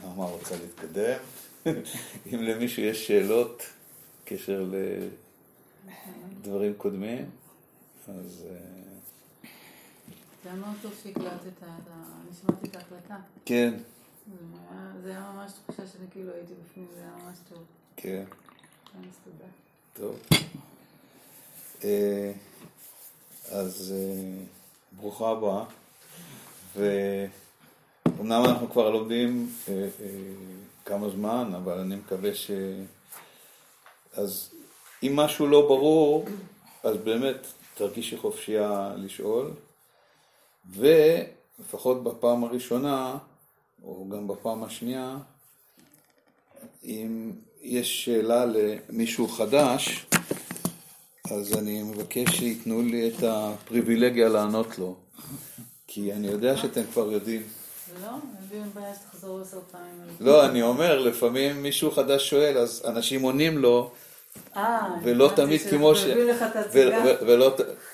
נעמה רוצה להתקדם. אם למישהו יש שאלות קשר לדברים קודמים, אז... אה, זה היה מאוד טוב שהקלטת, אני שמעתי את ההקלטה. כן. זה היה ממש תחושה שאני כאילו הייתי בפנים, זה היה ממש טוב. כן. תודה. טוב. אה, אז אה, ברוכה הבאה. ואומנם אנחנו כבר לומדים אה, כמה זמן, אבל אני מקווה ש... אז אם משהו לא ברור, אז באמת תרגישי חופשייה לשאול, ולפחות בפעם הראשונה, או גם בפעם השנייה, אם יש שאלה למישהו חדש, אז אני מבקש שייתנו לי את הפריבילגיה לענות לו, כי אני יודע שאתם כבר יודעים. לא, אין בעיה שתחזור עשר פעמים. לא, אני אומר, לפעמים מישהו חדש שואל, אז אנשים עונים לו, אה, ולא תמיד כמו ש...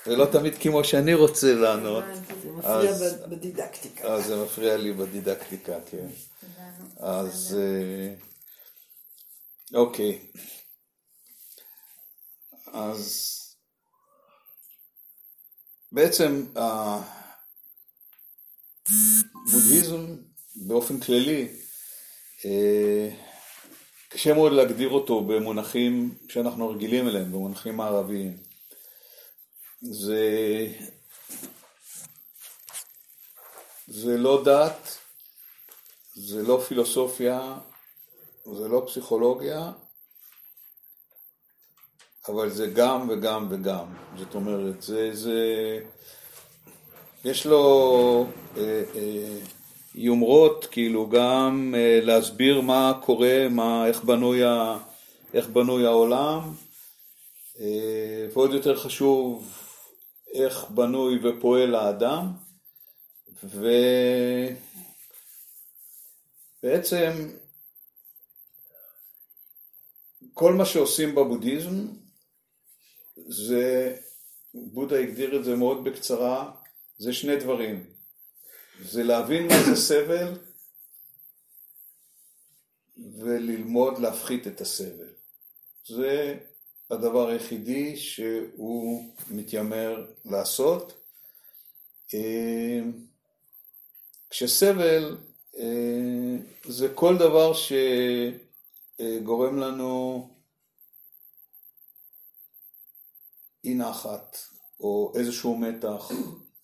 ולא תמיד כמו שאני רוצה לענות. זה מפריע בדידקטיקה. אז זה מפריע לי בדידקטיקה, כן. אז אה, אוקיי. אז בעצם הבודהיזם באופן כללי אה, קשה מאוד להגדיר אותו במונחים שאנחנו רגילים אליהם, במונחים מערביים. זה, זה לא דת, זה לא פילוסופיה, זה לא פסיכולוגיה, אבל זה גם וגם וגם. זאת אומרת, זה, זה, יש לו אה, אה, יומרות, כאילו גם אה, להסביר מה קורה, מה, איך, בנוי ה, איך בנוי העולם, ועוד יותר חשוב, איך בנוי ופועל האדם, ובעצם כל מה שעושים בבודהיזם זה, בודה הגדיר את זה מאוד בקצרה, זה שני דברים. זה להבין מה זה סבל וללמוד להפחית את הסבל. זה הדבר היחידי שהוא מתיימר לעשות. כשסבל זה כל דבר שגורם לנו אי נחת, או איזשהו מתח,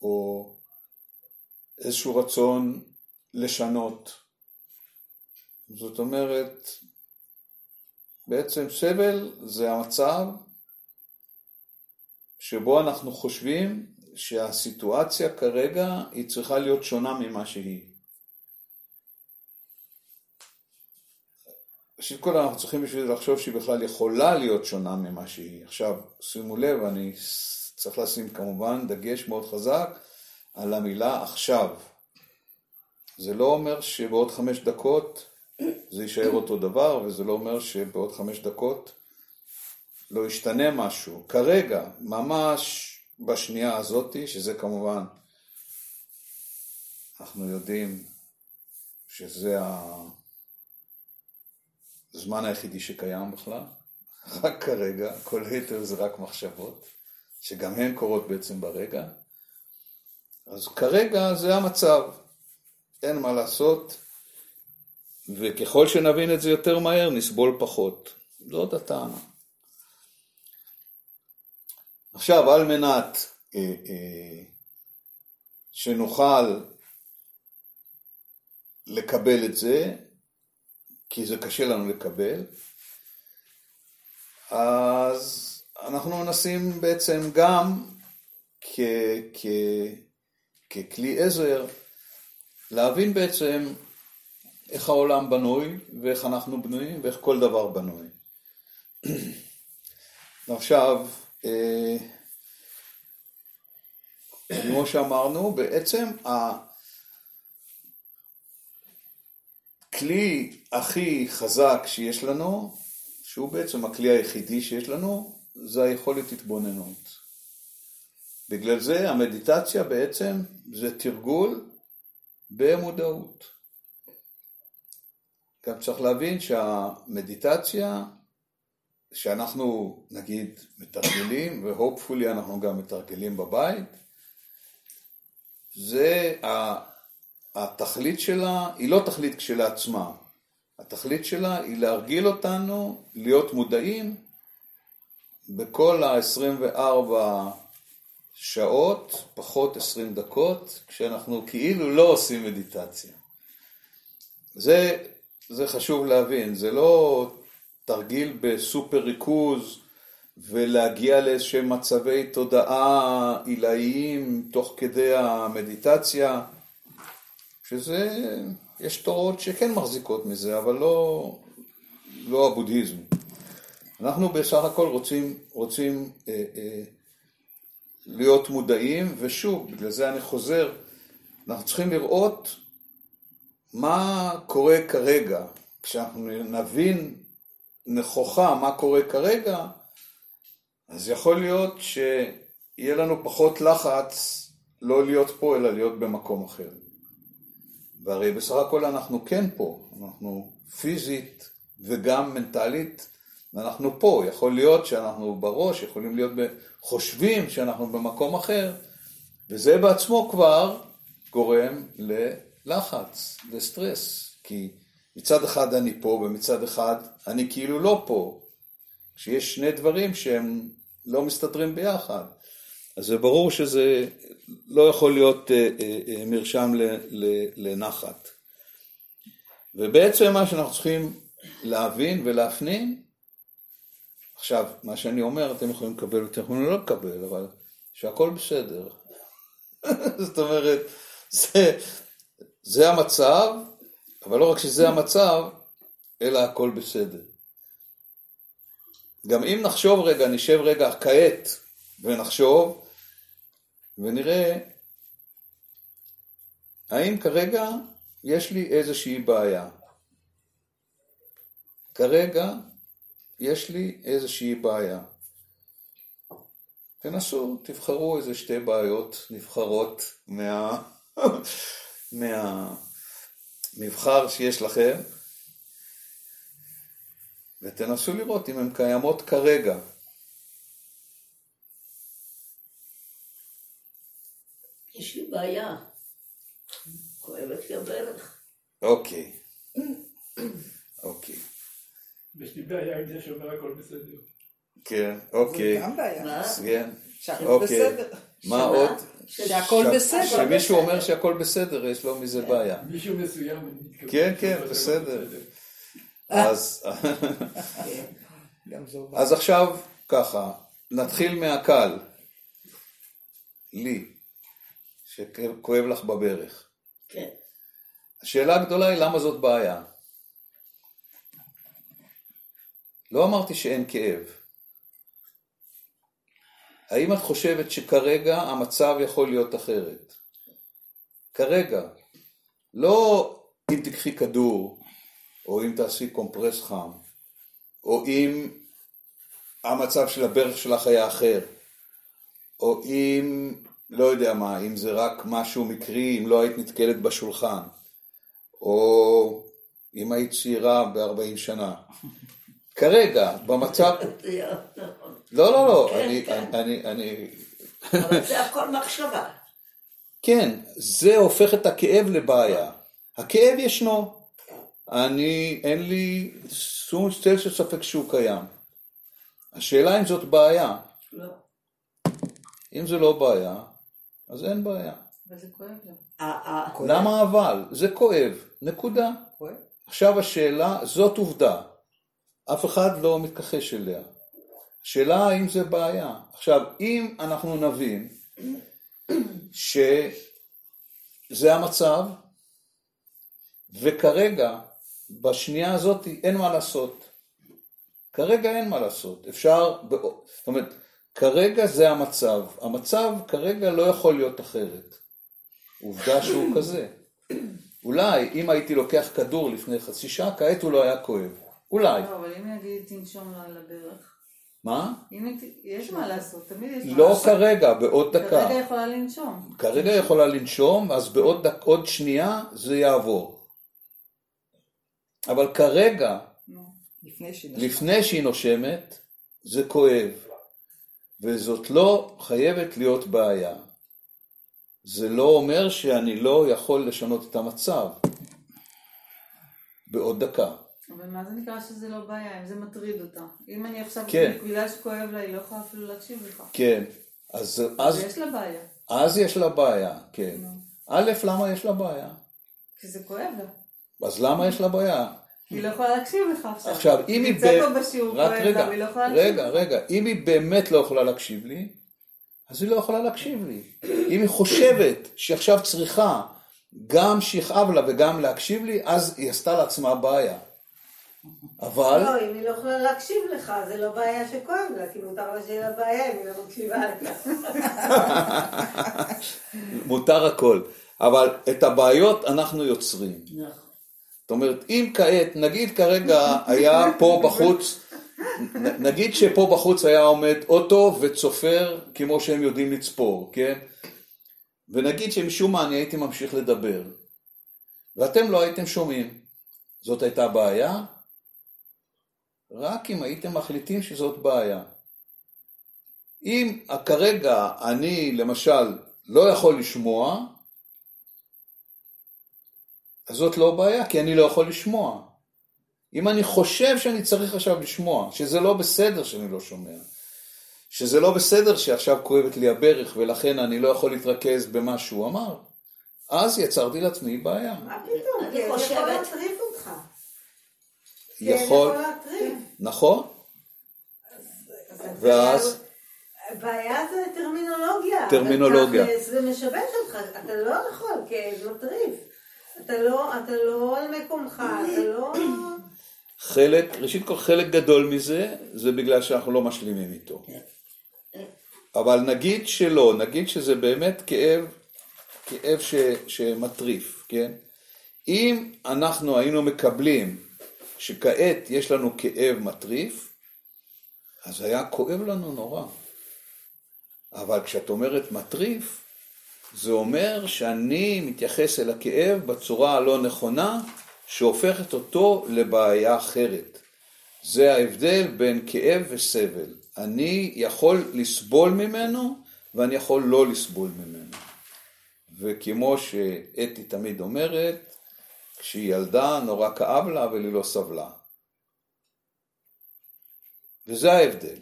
או איזשהו רצון לשנות. זאת אומרת, בעצם סבל זה המצב שבו אנחנו חושבים שהסיטואציה כרגע היא צריכה להיות שונה ממה שהיא. ראשית כל אנחנו צריכים בשביל זה לחשוב שהיא בכלל יכולה להיות שונה ממה שהיא. עכשיו, שימו לב, אני צריך לשים כמובן דגש מאוד חזק על המילה עכשיו. זה לא אומר שבעוד חמש דקות זה יישאר אותו דבר, וזה לא אומר שבעוד חמש דקות לא ישתנה משהו. כרגע, ממש בשנייה הזאתי, שזה כמובן, אנחנו יודעים שזה הזמן היחידי שקיים בכלל, רק כרגע, כל היתר זה רק מחשבות, שגם הן קורות בעצם ברגע. אז כרגע זה המצב, אין מה לעשות, וככל שנבין את זה יותר מהר נסבול פחות. זאת הטענה. עכשיו, על מנת אה, אה, שנוכל לקבל את זה, כי זה קשה לנו לקבל, אז אנחנו מנסים בעצם גם כ, כ, ככלי עזר להבין בעצם איך העולם בנוי ואיך אנחנו בנויים ואיך כל דבר בנוי. עכשיו, אה, כמו שאמרנו, בעצם הכלי הכי חזק שיש לנו, שהוא בעצם הכלי היחידי שיש לנו, זה היכולת התבוננות. בגלל זה המדיטציה בעצם זה תרגול במודעות. גם צריך להבין שהמדיטציה, שאנחנו נגיד מתרגלים, והופפולי אנחנו גם מתרגלים בבית, זה התכלית שלה, היא לא תכלית כשלעצמה. התכלית שלה היא להרגיל אותנו להיות מודעים בכל ה-24 שעות, פחות 20 דקות, כשאנחנו כאילו לא עושים מדיטציה. זה, זה חשוב להבין, זה לא תרגיל בסופר ריכוז ולהגיע לאיזשהם מצבי תודעה עילאיים תוך כדי המדיטציה, שזה, יש תורות שכן מחזיקות מזה, אבל לא, לא הבודהיזם. אנחנו בסך הכל רוצים, רוצים אה, אה, להיות מודעים, ושוב, בגלל זה אני חוזר, אנחנו צריכים לראות מה קורה כרגע. כשאנחנו נבין נכוחה מה קורה כרגע, אז יכול להיות שיהיה לנו פחות לחץ לא להיות פה, אלא להיות במקום אחר. והרי בסך הכל אנחנו כן פה, אנחנו פיזית וגם מנטלית, אנחנו פה. יכול להיות שאנחנו בראש, יכולים להיות, חושבים שאנחנו במקום אחר, וזה בעצמו כבר גורם ללחץ, לסטרס, כי מצד אחד אני פה ומצד אחד אני כאילו לא פה, כשיש שני דברים שהם לא מסתדרים ביחד. אז זה ברור שזה לא יכול להיות אה, אה, אה, מרשם לנחת. ובעצם מה שאנחנו צריכים להבין ולהפנים, עכשיו, מה שאני אומר, אתם יכולים לקבל ואתם יכולים לא לקבל, אבל שהכל בסדר. זאת אומרת, זה, זה המצב, אבל לא רק שזה המצב, אלא הכל בסדר. גם אם נחשוב רגע, נשב רגע כעת ונחשוב, ונראה האם כרגע יש לי איזושהי בעיה. כרגע יש לי איזושהי בעיה. תנסו, תבחרו איזה שתי בעיות נבחרות מה... מהמבחר שיש לכם, ותנסו לראות אם הן קיימות כרגע. יש לי בעיה. כואבת לי הברך. אוקיי. אוקיי. יש לי בעיה עם זה שאומר הכל בסדר. כן, אוקיי. זה גם בעיה. כן. שהכל אוקיי. בסדר. מה עוד? שהכל בסדר. כשמישהו אומר שהכל בסדר, יש לו מזה בעיה. מישהו מסוים. כן, כן, בסדר. אז בעיה. אז עכשיו ככה, נתחיל מהקל. לי, שכואב לך בברך. כן. השאלה הגדולה היא למה זאת בעיה. לא אמרתי שאין כאב. האם את חושבת שכרגע המצב יכול להיות אחרת? כרגע. לא אם תקחי כדור, או אם תעשי קומפרס חם, או אם המצב של הברך שלך היה אחר, או אם, לא יודע מה, אם זה רק משהו מקרי, אם לא היית נתקלת בשולחן, או אם היית צעירה ב-40 שנה. כרגע, במצב... לא, לא, לא, כן, אני, כן. אני, אני... אבל זה הכל מחשבה. כן, זה הופך את הכאב לבעיה. הכאב ישנו. אני, אין לי שום צל של ספק שהוא קיים. השאלה אם זאת בעיה. לא. אם זה לא בעיה, אז אין בעיה. אבל זה כואב לו. ה- ה- למה אבל? זה כואב. נקודה. כואב? עכשיו השאלה, זאת עובדה. אף אחד לא מתכחש אליה. השאלה האם זה בעיה. עכשיו, אם אנחנו נבין שזה המצב, וכרגע, בשנייה הזאת, אין מה לעשות. כרגע אין מה לעשות. אפשר, זאת אומרת, כרגע זה המצב. המצב כרגע לא יכול להיות אחרת. עובדה שהוא כזה. אולי אם הייתי לוקח כדור לפני חצי שעה, כעת הוא לא היה כואב. אולי. לא, אבל אם נגיד תנשום לה על הברך, מה? אם יש מה לעשות, תמיד יש מה לא לעשות. כרגע, בעוד דקה. כרגע יכולה לנשום. כרגע יכולה לנשום, אז בעוד דק, עוד שנייה זה יעבור. אבל כרגע, לפני שהיא נשמעת. לפני שהיא נושמת, זה כואב. וזאת לא חייבת להיות בעיה. זה לא אומר שאני לא יכול לשנות את המצב בעוד דקה. אבל מה זה נקרא שזה לא בעיה, אם זה מטריד אותה? אם אני עכשיו, כן. בגלל שכואב לה, היא לא יכולה אפילו להקשיב לך. כן, אז, אז, ויש לה בעיה, אז יש לה בעיה, כן. א', למה יש לה בעיה? כי זה כואב לה. אז למה יש לה בעיה? היא לא יכולה להקשיב לך עכשיו. עכשיו, אם היא... נמצאת ב- פה בשיעור, רק כואב רגע, לא יכולה להקשיב רגע. רגע, אם היא באמת לא יכולה להקשיב לי, אז היא לא יכולה להקשיב לי. אם היא חושבת שהיא עכשיו צריכה גם שיכאב לה וגם להקשיב לי, אז היא עשתה לעצמה בעיה. אבל, לא, אם היא לא יכולה להקשיב לך, זה לא בעיה שכואב לה, כי מותר לה שיהיה לה בעיה אם היא לא מקשיבה לך. מותר הכל. אבל את הבעיות אנחנו יוצרים. נכון. זאת אומרת, אם כעת, נגיד כרגע היה פה בחוץ, נגיד שפה בחוץ היה עומד אוטו וצופר כמו שהם יודעים לצפור, כן? ונגיד שמשום מה אני הייתי ממשיך לדבר, ואתם לא הייתם שומעים. זאת הייתה בעיה? רק אם הייתם מחליטים שזאת בעיה. אם כרגע אני למשל לא יכול לשמוע, אז זאת לא בעיה, כי אני לא יכול לשמוע. אם אני חושב שאני צריך עכשיו לשמוע, שזה לא בסדר שאני לא שומע, שזה לא בסדר שעכשיו כואבת לי הברך ולכן אני לא יכול להתרכז במה שהוא אמר, אז יצרתי לעצמי בעיה. מה פתאום? אני חושבת- יכול. נכון? אז ואז? זה- בעיה זה טרמינולוגיה. טרמינולוגיה. זה משבש אותך, אתה לא יכול, כי זה מטריף. אתה לא, אתה לא על מקומך, אתה לא... חלק, ראשית כל חלק גדול מזה, זה בגלל שאנחנו לא משלימים איתו. אבל נגיד שלא, נגיד שזה באמת כאב, כאב ש, שמטריף, כן? אם אנחנו היינו מקבלים שכעת יש לנו כאב מטריף, אז היה כואב לנו נורא. אבל כשאת אומרת מטריף, זה אומר שאני מתייחס אל הכאב בצורה הלא נכונה, שהופכת אותו לבעיה אחרת. זה ההבדל בין כאב וסבל. אני יכול לסבול ממנו, ואני יכול לא לסבול ממנו. וכמו שאתי תמיד אומרת, כשהיא ילדה נורא כאב לה, אבל היא לא סבלה. וזה ההבדל.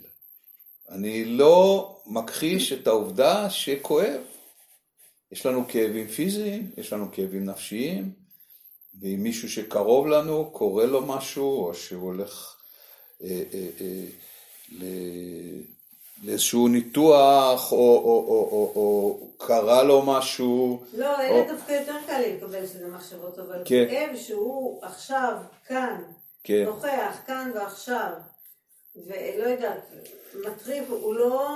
אני לא מכחיש את העובדה שכואב. יש לנו כאבים פיזיים, יש לנו כאבים נפשיים, ואם מישהו שקרוב לנו קורה לו משהו, או שהוא הולך אה, אה, אה, לאיזשהו ניתוח, או, או, או, או, או קרה לו משהו, לא, או- אלה דווקא יותר קל לי לקבל שזה מחשבות, אבל כן. כאב שהוא עכשיו, כאן, כן, נוכח, כאן ועכשיו, ולא יודעת, מטריף, הוא לא,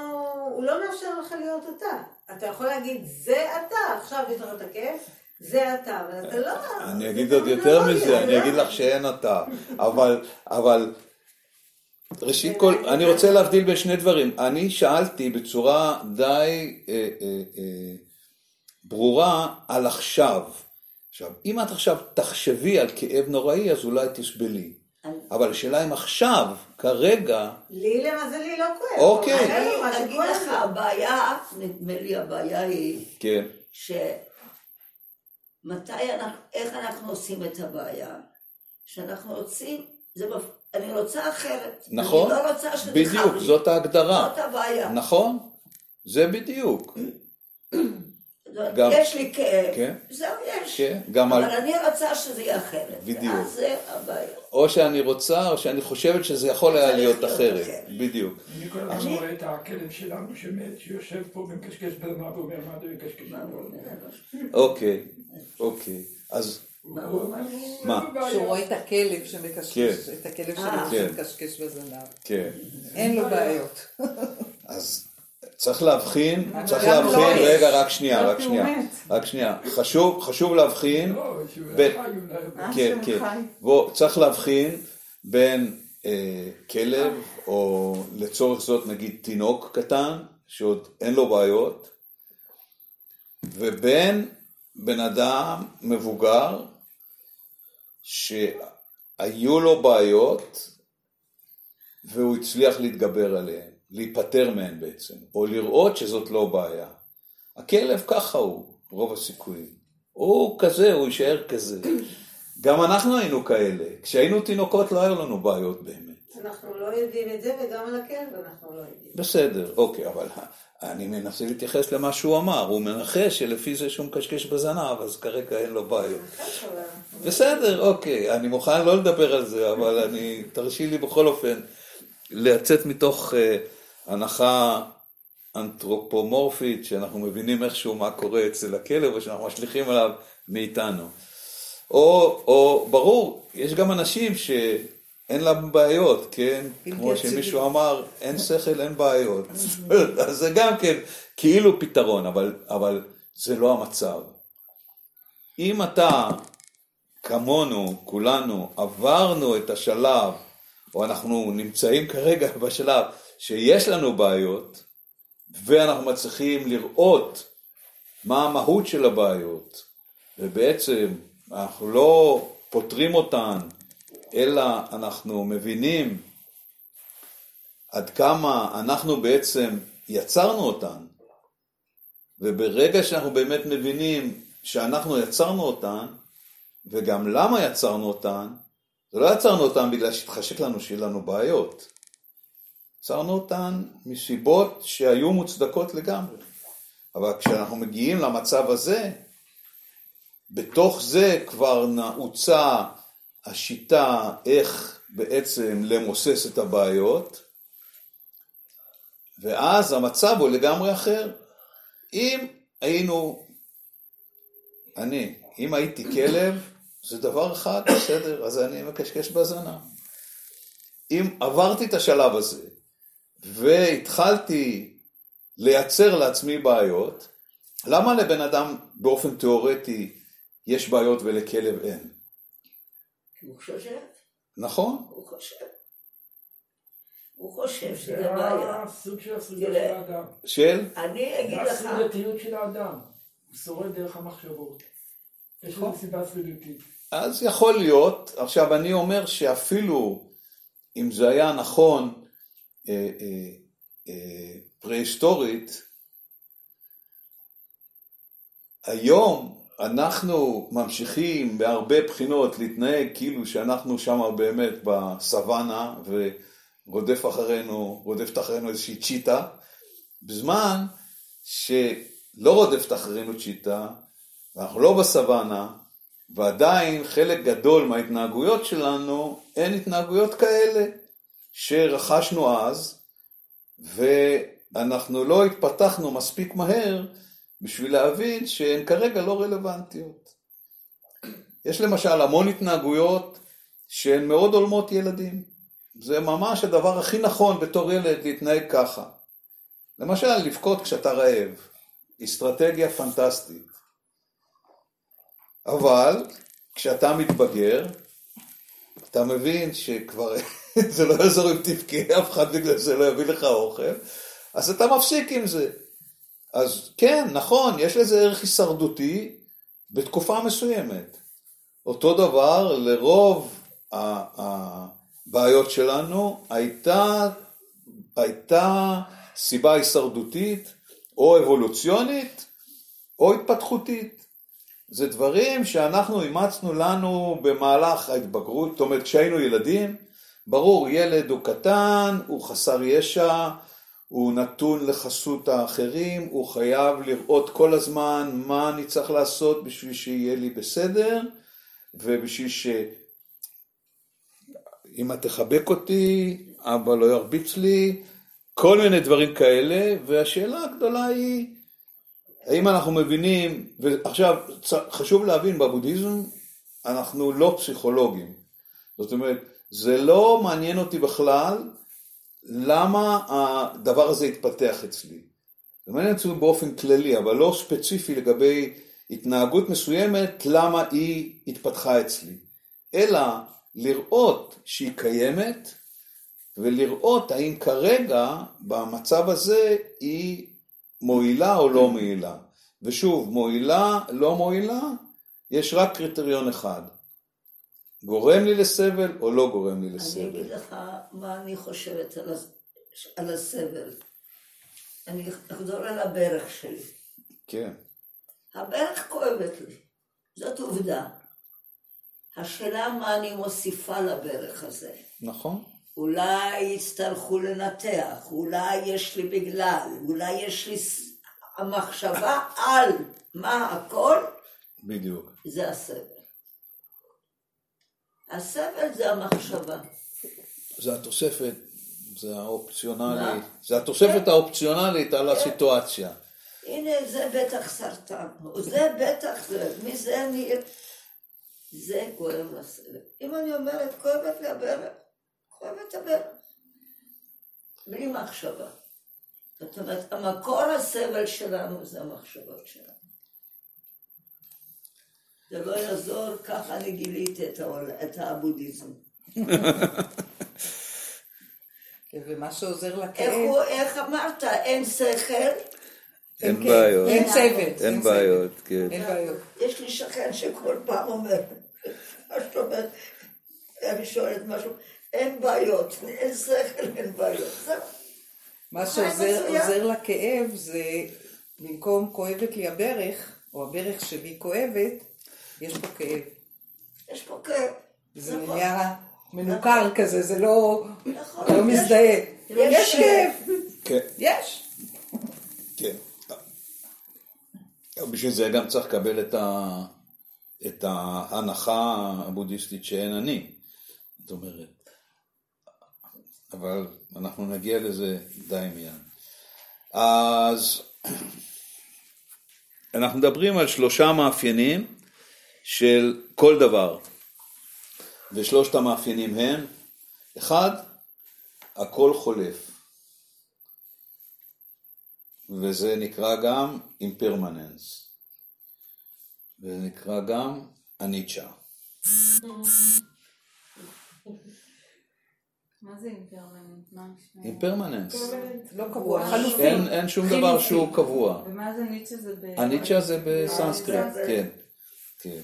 הוא לא מאפשר לך להיות אתה. אתה יכול להגיד, זה אתה, עכשיו יש לך את הכיף, זה אתה, אבל אתה לא... אני אגיד עוד יותר מזה, אני לא? אגיד לך שאין אתה, אבל ראשית כל, אני רוצה להבדיל בין שני דברים. אני שאלתי בצורה די אה, אה, אה, ברורה על עכשיו. עכשיו, אם את עכשיו תחשבי על כאב נוראי, אז אולי תסבלי. אבל השאלה אם עכשיו, כרגע, לי למזלי לא כואב. אוקיי. אני אגיד לך. הבעיה, נדמה לי הבעיה היא כן, שמתי אנחנו, איך אנחנו עושים את הבעיה? שאנחנו רוצים, זה, אני רוצה אחרת. נכון, אני לא רוצה שזה בדיוק, לי. זאת ההגדרה. זאת הבעיה. נכון, זה בדיוק. גם- יש לי כאב, כן. זהו יש. כן, גם על- אבל אני רוצה שזה יהיה אחרת. בדיוק. ואז זה הבעיה. או שאני רוצה, או שאני חושבת שזה יכול היה להיות אחרת. אחרת. בדיוק. אני כל הזמן רואה את הכלב שלנו שמת, שיושב פה ומקשקש בזמן ואומר מה אתה מקשקש. אוקיי, אוקיי. אז מה? שהוא רואה את הכלב שמקשקש, כן. את הכלב אה. שלו כן. שמקשקש בזנב. כן. אין לו בעיות. אז צריך להבחין, צריך להבחין, לא יש. רגע, רק שנייה, רק שנייה. רק שנייה. חשוב, חשוב להבחין, לא. אה, כן, כן. בוא, צריך להבחין בין אה, כלב, או לצורך זאת נגיד תינוק קטן, שעוד אין לו בעיות, ובין בן אדם מבוגר, היו לו בעיות, והוא הצליח להתגבר עליהן, להיפטר מהן בעצם, או לראות שזאת לא בעיה. הכלב ככה הוא, רוב הסיכויים. הוא כזה, הוא יישאר כזה. גם אנחנו היינו כאלה. כשהיינו תינוקות לא היו לנו בעיות באמת. אנחנו לא יודעים את זה, וגם על הכלב אנחנו לא יודעים. בסדר, אוקיי, אבל אני מנסה להתייחס למה שהוא אמר. הוא מנחש שלפי זה שהוא מקשקש בזנב, אז כרגע אין לו בעיות. בסדר, אוקיי, אני מוכן לא לדבר על זה, אבל אני, תרשי לי בכל אופן לצאת מתוך אה, הנחה אנתרופומורפית, שאנחנו מבינים איכשהו מה קורה אצל הכלב, או שאנחנו משליכים עליו מאיתנו. או, או ברור, יש גם אנשים שאין להם בעיות, כן? כמו. שמישהו אמר, אין שכל, אין בעיות. אז זה גם כן כאילו פתרון, אבל, אבל זה לא המצב. אם אתה, כמונו, כולנו, עברנו את השלב, או אנחנו נמצאים כרגע בשלב שיש לנו בעיות, ואנחנו מצליחים לראות מה המהות של הבעיות, ובעצם אנחנו לא פותרים אותן, אלא אנחנו מבינים עד כמה אנחנו בעצם יצרנו אותן, וברגע שאנחנו באמת מבינים שאנחנו יצרנו אותן, וגם למה יצרנו אותן, לא יצרנו אותן בגלל שהתחשק לנו שיהיה לנו בעיות. יצרנו אותן מסיבות שהיו מוצדקות לגמרי. אבל כשאנחנו מגיעים למצב הזה, בתוך זה כבר נעוצה השיטה איך בעצם למוסס את הבעיות, ואז המצב הוא לגמרי אחר. אם היינו, אני, אם הייתי כלב, זה דבר אחד, בסדר, אז אני מקשקש בזנב. אם עברתי את השלב הזה, והתחלתי לייצר לעצמי בעיות, למה לבן אדם באופן תיאורטי יש בעיות ולכלב אין? הוא חושב, נכון? הוא חושב. הוא חושב שזה זה בעיה. הסוג של הסוגיה של. האדם. של? אני אגיד זה לך, הסוגייתיות של האדם. הוא שורד דרך המחשבות. יש נכון. לזה סיבה סביבתית. אז יכול להיות, עכשיו אני אומר שאפילו אם זה היה נכון אה, אה, אה, פרה-היסטורית, היום אנחנו ממשיכים בהרבה בחינות להתנהג כאילו שאנחנו שם באמת בסוואנה ורודף אחרינו, רודפת אחרינו איזושהי צ'יטה, בזמן שלא רודפת אחרינו צ'יטה, ואנחנו לא בסוואנה, ועדיין חלק גדול מההתנהגויות שלנו הן התנהגויות כאלה שרכשנו אז, ואנחנו לא התפתחנו מספיק מהר בשביל להבין שהן כרגע לא רלוונטיות. יש למשל המון התנהגויות שהן מאוד הולמות ילדים. זה ממש הדבר הכי נכון בתור ילד להתנהג ככה. למשל, לבכות כשאתה רעב. אסטרטגיה פנטסטית. אבל כשאתה מתבגר, אתה מבין שכבר זה לא יעזור אם תבכה, אף אחד בגלל זה לא יביא לך אוכל, אז אתה מפסיק עם זה. אז כן, נכון, יש לזה ערך הישרדותי בתקופה מסוימת. אותו דבר, לרוב הבעיות שלנו הייתה, הייתה סיבה הישרדותית או אבולוציונית או התפתחותית. זה דברים שאנחנו אימצנו לנו במהלך ההתבגרות, זאת אומרת כשהיינו ילדים, ברור, ילד הוא קטן, הוא חסר ישע, הוא נתון לחסות האחרים, הוא חייב לראות כל הזמן מה אני צריך לעשות בשביל שיהיה לי בסדר, ובשביל ש... אמא תחבק אותי, אבא לא ירביץ לי, כל מיני דברים כאלה, והשאלה הגדולה היא, האם אנחנו מבינים, ועכשיו חשוב להבין, בבודהיזם אנחנו לא פסיכולוגים. זאת אומרת, זה לא מעניין אותי בכלל למה הדבר הזה התפתח אצלי. זה מעניין אותי באופן כללי, אבל לא ספציפי לגבי התנהגות מסוימת, למה היא התפתחה אצלי. אלא לראות שהיא קיימת, ולראות האם כרגע במצב הזה היא מועילה או לא מועילה. ושוב, מועילה, לא מועילה, יש רק קריטריון אחד. גורם לי לסבל או לא גורם לי אני לסבל. אגיד לך מה אני חושבת על, הס- על הסבל. אני אחזור על הברך שלי. כן, הברך כואבת לי, זאת עובדה. השאלה מה אני מוסיפה לברך הזה. נכון. אולי יצטרכו לנתח, אולי יש לי בגלל, אולי יש לי המחשבה על מה הכל, בדיוק. זה הסבל. הסבל זה המחשבה. זה התוספת, זה האופציונלי, מה? זה התוספת האופציונלית על הסיטואציה. הנה זה בטח סרטן, זה בטח זה, מזה אני... זה כואב לסבל. אם אני אומרת כואבת לי הברך, כואבת הברך. בלי מחשבה. זאת אומרת, המקור הסבל שלנו זה המחשבות שלנו. זה לא יעזור, ככה אני גיליתי את, העול, את הבודהיזם. כן, ומה שעוזר לכאב, איך אמרת, אין שכל, אין כאב. בעיות. אין סבל. אין. בעיות, כן. אין בעיות. יש לי שכן שכל פעם אומר, מה זאת אומרת, אני שואלת משהו, אין בעיות, אין שכל, אין בעיות. מה שעוזר לכאב זה, במקום כואבת לי הברך, או הברך שלי כואבת, יש פה כאב. יש פה כאב. זה נכון. נהיה מנוכר כזה, זה לא נכון, לא מזדהה. יש יש כאב, כן, יש. כן. בשביל זה גם צריך לקבל את, ה... את ההנחה הבודהיסטית שאין אני. זאת אומרת, אבל אנחנו נגיע לזה די מיד. אז אנחנו מדברים על שלושה מאפיינים של כל דבר. ושלושת המאפיינים הם, אחד, הכל חולף. וזה נקרא גם אימפרמננס. וזה נקרא גם אניצ'ה. מה זה נשמע? אימפרמננס. לא קבוע, אין, חלופי. אין שום דבר שהוא קבוע. ומה זה ניטשה זה ב... הניטשה זה בסנסקריט, אה, זה- כן.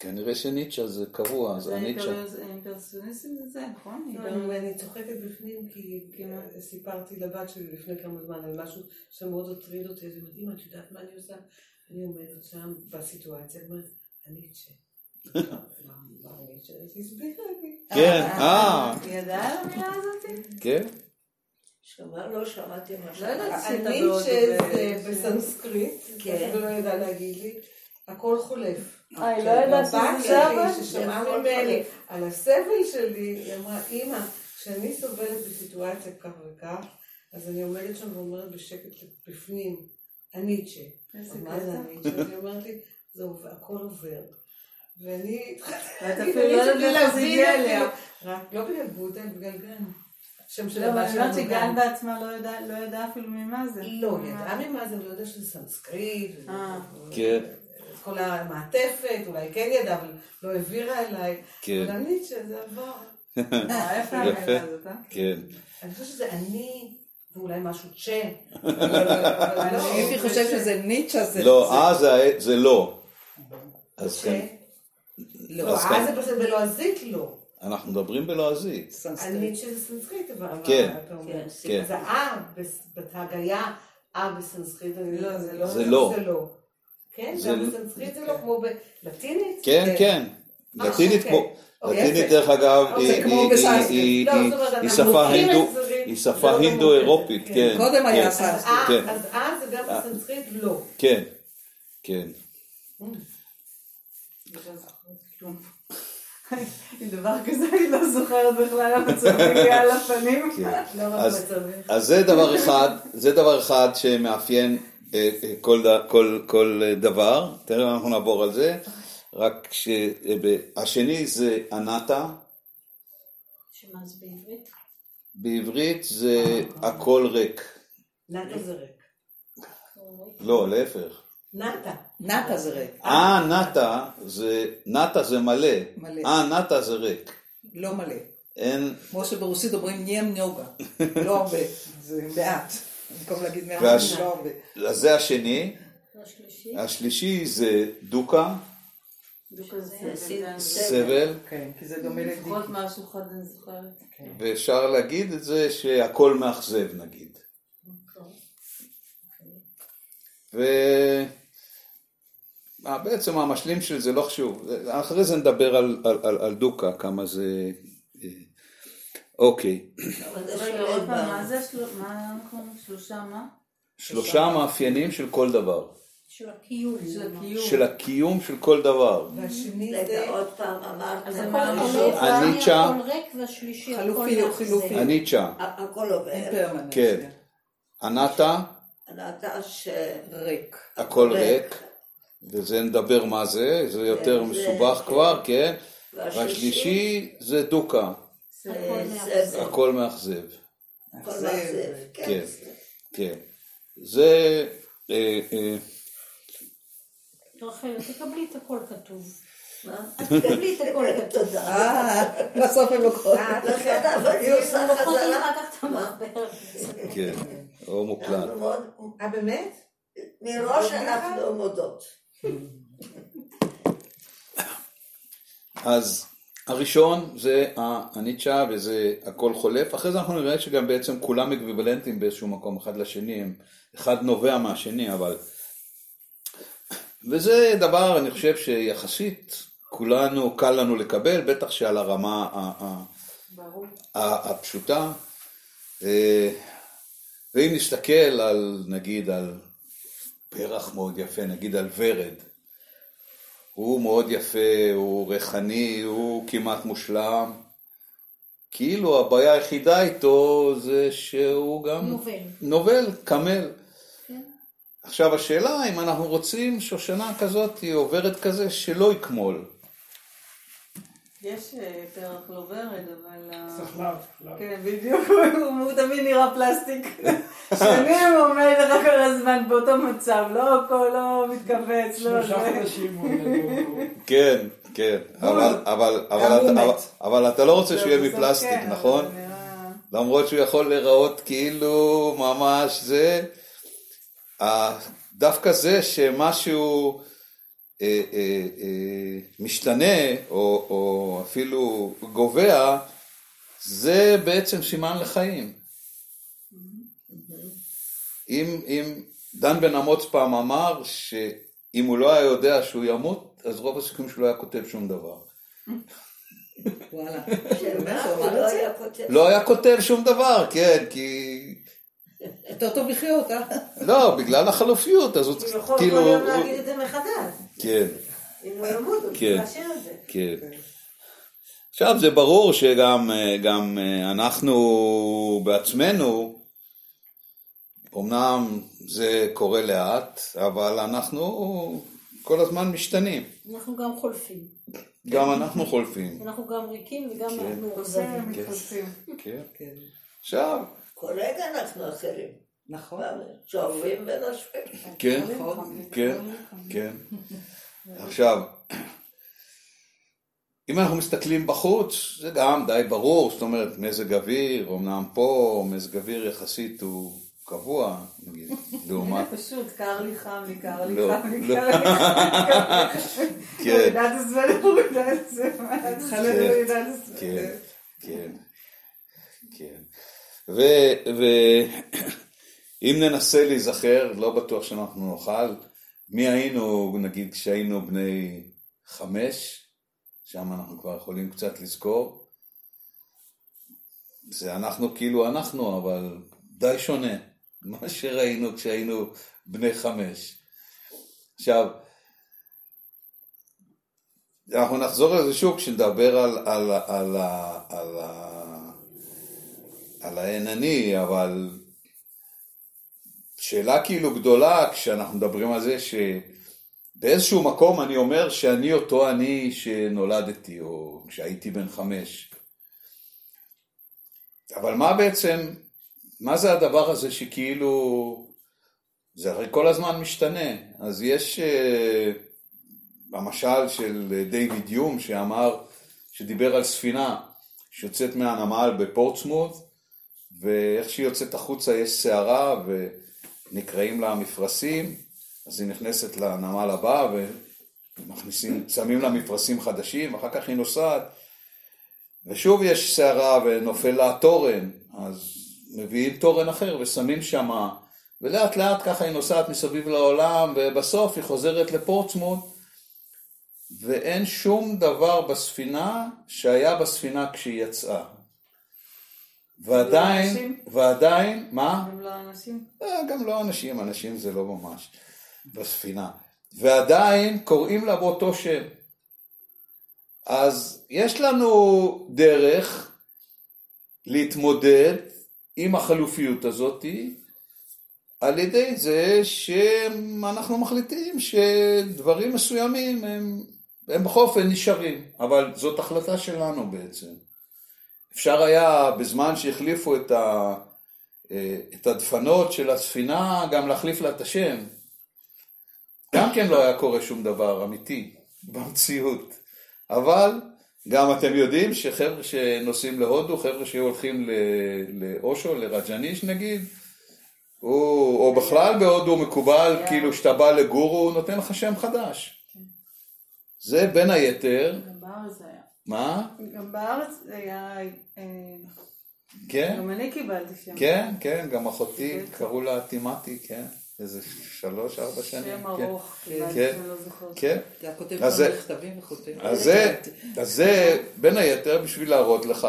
כנראה שניטשה זה קבוע, אז זה הניטשה. אימפרסוניסטים זה זה, נכון? לא, אני- צוחקת בפנים כי אה, סיפרתי לבת שלי לפני כמה זמן על משהו שמאוד הטריד אותי, אז היא אומרת, אמא, את יודעת מה אני עושה? אני עומדת שם בסיטואציה, אני אומרת, הניטשה. מה מה. כן, אה, היא ידעה על המילה הזאת? כן. שמע, לא שמעתי משהו. לא יודעת. עשית הניטשה בהודו זה ב- בסנסקריט, כן. לא יודע להגיד לי, הכל חולף. אה, היא לא יודעת שזה זה אבל? שלי ששמעה ממני. על הסבל שלי, היא אמרה, אמא, כשאני סובלת בסיטואציה כך וכך, אז אני עומדת שם ואומרת בשקט בפנים, הניטשה. מה זה. הניטשה? היא אומרת לי, זה עובר, הכל עובר. ואני ואת אני אפילו לא רציתי יודעת איך זה להבין. אליה. לא בגלל בודה, בגלל גן. שם של לא, אבל הבת אני יודעת שלנו שגן גן. בעצמה לא ידעה- לא אפילו ממה זה. לא, ידעה ממה זה, לא יודע שזה סנסקריט. אה. כן. כל המעטפת, אולי כן ידעה, אבל לא העבירה אליי. כן. אבל הניטשה זה עבר. אה, יפה אה? כן. אני חושבת שזה אני, ואולי משהו צ'ה. הייתי חושב שזה ניטשה, זה... לא, אה זה- זה לא. אז. כן, לא, לא, אז אז כן. זה פשוט בלועזית לא. אנחנו מדברים בלועזית. סנסקריט. הניטשה זה סנסקריט, אבל... כן. אתה אומר. כן, כן. אז האה בהגייה, אה בסנסקריט, אני לא, זה לא. כן, זה גם לא. בסנסקריט זה לא כמו בלטינית? כן, כן. לטינית אוקיי. כמו... אוקיי, לטינית. דרך אגב, אוקיי, היא- בסנסקריט. היא- לא, שפה הינדו, היא שפה לא הינדו-אירופית, כן. כן. קודם היה כן, אז סנסקריט. אה, כן. אז אה זה גם בסנסקריט לא. כן, כן. עם דבר כזה אני לא זוכרת בכלל למה צריך להגיע על הפנים. כן. אז-. אז זה דבר אחד, זה דבר אחד שמאפיין אה, אה, כל, ד- כל, כל אה, דבר, תכף אנחנו נעבור על זה, רק שהשני זה אנטה, שמה זה בעברית? בעברית זה הכל ריק, נטה זה ריק. לא, להפך. נטה. נטה זה ריק. אה, נטה זה, נטה זה מלא, מלא. אה, נטה זה ריק, לא מלא. אין, כמו שברוסית אומרים נים נוגה. לא הרבה, זה מעט. במקום להגיד הרבה. אז זה השני, השלישי? השלישי זה דוקה, סבל. כן, כי זה דומה לדיקי. לפחות משהו אחד אני זוכרת. ואפשר להגיד את זה שהכל מאכזב נגיד. ו... אה, בעצם המשלים של זה לא חשוב, אחרי זה נדבר על, על, על, על דוקה, כמה זה... נכון? שלושה מה? שלושה מאפיינים של כל דבר, של הקיום. של הקיום. של הקיום של כל דבר. והשני זה עוד פעם אמרת, אז הניטשה. חלופי או. חילופי. הניטשה, הכל עובר. כן. אנטה, אמרת ש... ריק. הכל ריק, וזה נדבר מה זה, זה יותר מסובך כבר, כן, והשלישי זה דוקה, הכל מאכזב. הכל מאכזב. מאכזב. כן. כן. כן. זה, אה, אה, רחל, תקבלי את הכל כתוב. מה? את תקבלי את הכל כתוב. תודה. אה, בסוף הם לוקחות. לכן אבל היא עושה חזרה. כן, או מוקלט. אה באמת? מראש אנחנו מודות. אז הראשון זה הניטשה וזה הכל חולף, אחרי זה אנחנו נראה שגם בעצם כולם אקוויוולנטים באיזשהו מקום אחד לשני, הם אחד נובע מהשני, אבל... וזה דבר, אני חושב שיחסית כולנו, קל לנו לקבל, בטח שעל הרמה הפשוטה. אה, ואם נסתכל על, נגיד, על פרח מאוד יפה, נגיד על ורד, הוא מאוד יפה, הוא ריחני, הוא כמעט מושלם. כאילו הבעיה היחידה איתו זה שהוא גם נובל. נובל, קמל. כן. עכשיו השאלה אם אנחנו רוצים שושנה כזאת היא עוברת כזה שלא יקמול. יש אה, פרח לא ורד, אבל... אה, סחלב, סחלב. כן, בדיוק, הוא תמיד נראה פלסטיק. שנים הוא עומד לך כל הזמן באותו מצב, לא הכל לא מתכווץ, לא שלושה. חודשים הוא עומד כן, כן, אבל, אבל, אבל, הוא אתה- מת. אבל אתה לא רוצה שהוא יהיה מפלסטיק, נכון? למרות שהוא יכול להיראות כאילו ממש זה, דווקא זה שמשהו אה, אה, אה, משתנה או, או אפילו גובע, זה בעצם סימן לחיים. אם, אם דן בן אמוץ פעם אמר שאם הוא לא היה יודע שהוא ימות, אז רוב הסיכויים שהוא לא היה כותב שום דבר. וואלה. לא? היה כותב. לא היה כותב שום דבר, כן, כי... יותר טוב לחיות, אה? לא, בגלל החלופיות, אז הוא הוא יכול כאילו... הוא- להגיד את זה מחדש. כן, אם הוא ימות, הוא כן. צריך להשאיר את זה. כן. עכשיו זה ברור שגם גם אה, אנחנו בעצמנו, אמנם זה קורה לאט, אבל אנחנו כל הזמן משתנים. אנחנו גם חולפים. גם אנחנו חולפים. אנחנו גם ריקים וגם כן. מאוכזבים. כן. מתחלפים. כן. כן. עכשיו, כל רגע אנחנו אחרים. נכון. שואפים ונושפים. כן, כן, כן. עכשיו, אם אנחנו מסתכלים בחוץ, זה גם די ברור, זאת אומרת, מזג אוויר, אמנם פה מזג אוויר יחסית הוא קבוע, נגיד, לעומת... פשוט, קר לי, חם לי, קר לי, לא, חם לי, לא. קר לי, קר לי. כן, מורידה את זה, כן. כן, כן, ואם ננסה להיזכר, לא בטוח שאנחנו נוכל, מי היינו, נגיד, כשהיינו בני חמש, שם אנחנו כבר יכולים קצת לזכור. זה אנחנו כאילו אנחנו, אבל די שונה, מה שראינו כשהיינו בני חמש. עכשיו, אנחנו נחזור לזה שוב כשנדבר על, על, על, על, על האין אני, אבל שאלה כאילו גדולה כשאנחנו מדברים על זה שבאיזשהו מקום אני אומר שאני אותו אני שנולדתי, או כשהייתי בן חמש. אבל מה בעצם, מה זה הדבר הזה שכאילו, זה הרי כל הזמן משתנה, אז יש... אה, המשל של דיוויד יום שאמר, שדיבר על ספינה שיוצאת מהנמל בפורטסמוט ואיך שהיא יוצאת החוצה יש סערה ונקראים לה מפרשים אז היא נכנסת לנמל הבא מכניסים, שמים לה מפרשים חדשים, אחר כך היא נוסעת, ושוב יש סערה ונופל לה התורן, אז מביאים תורן אחר ושמים שמה, ולאט לאט ככה היא נוסעת מסביב לעולם, ובסוף היא חוזרת לפורטסמוט, ואין שום דבר בספינה שהיה בספינה כשהיא יצאה. ועדיין, אנשים? ועדיין, מה? גם לא אנשים? אה, גם לא אנשים, אנשים זה לא ממש בספינה. ועדיין קוראים לה באותו שם. אז יש לנו דרך להתמודד עם החלופיות הזאתי על ידי זה שאנחנו מחליטים שדברים מסוימים הם, הם בכל אופן נשארים, אבל זאת החלטה שלנו בעצם. אפשר היה בזמן שהחליפו את, ה, אה, את הדפנות של הספינה גם להחליף לה את השם. גם כן לא היה קורה שום דבר אמיתי במציאות. אבל גם אתם יודעים שחבר'ה שנוסעים להודו, חבר'ה שהולכים לאושו, לרג'ניש נגיד, הוא, או בכלל בהודו מקובל, היה. כאילו שאתה בא לגורו, הוא נותן לך שם חדש. זה בין היתר, גם בארץ זה. מה? גם בארץ היה... אה, כן? גם אני קיבלתי שם. כן, כן, גם אחותי. קראו לה תימתי, כן, איזה שלוש, ארבע שנים. שם כן. ארוך, קיבלתי כן. שאני לא זוכרת. כן, אתה כותב אז זה- גם מכתבים וכותב. אז זה, בין היתר בשביל להראות לך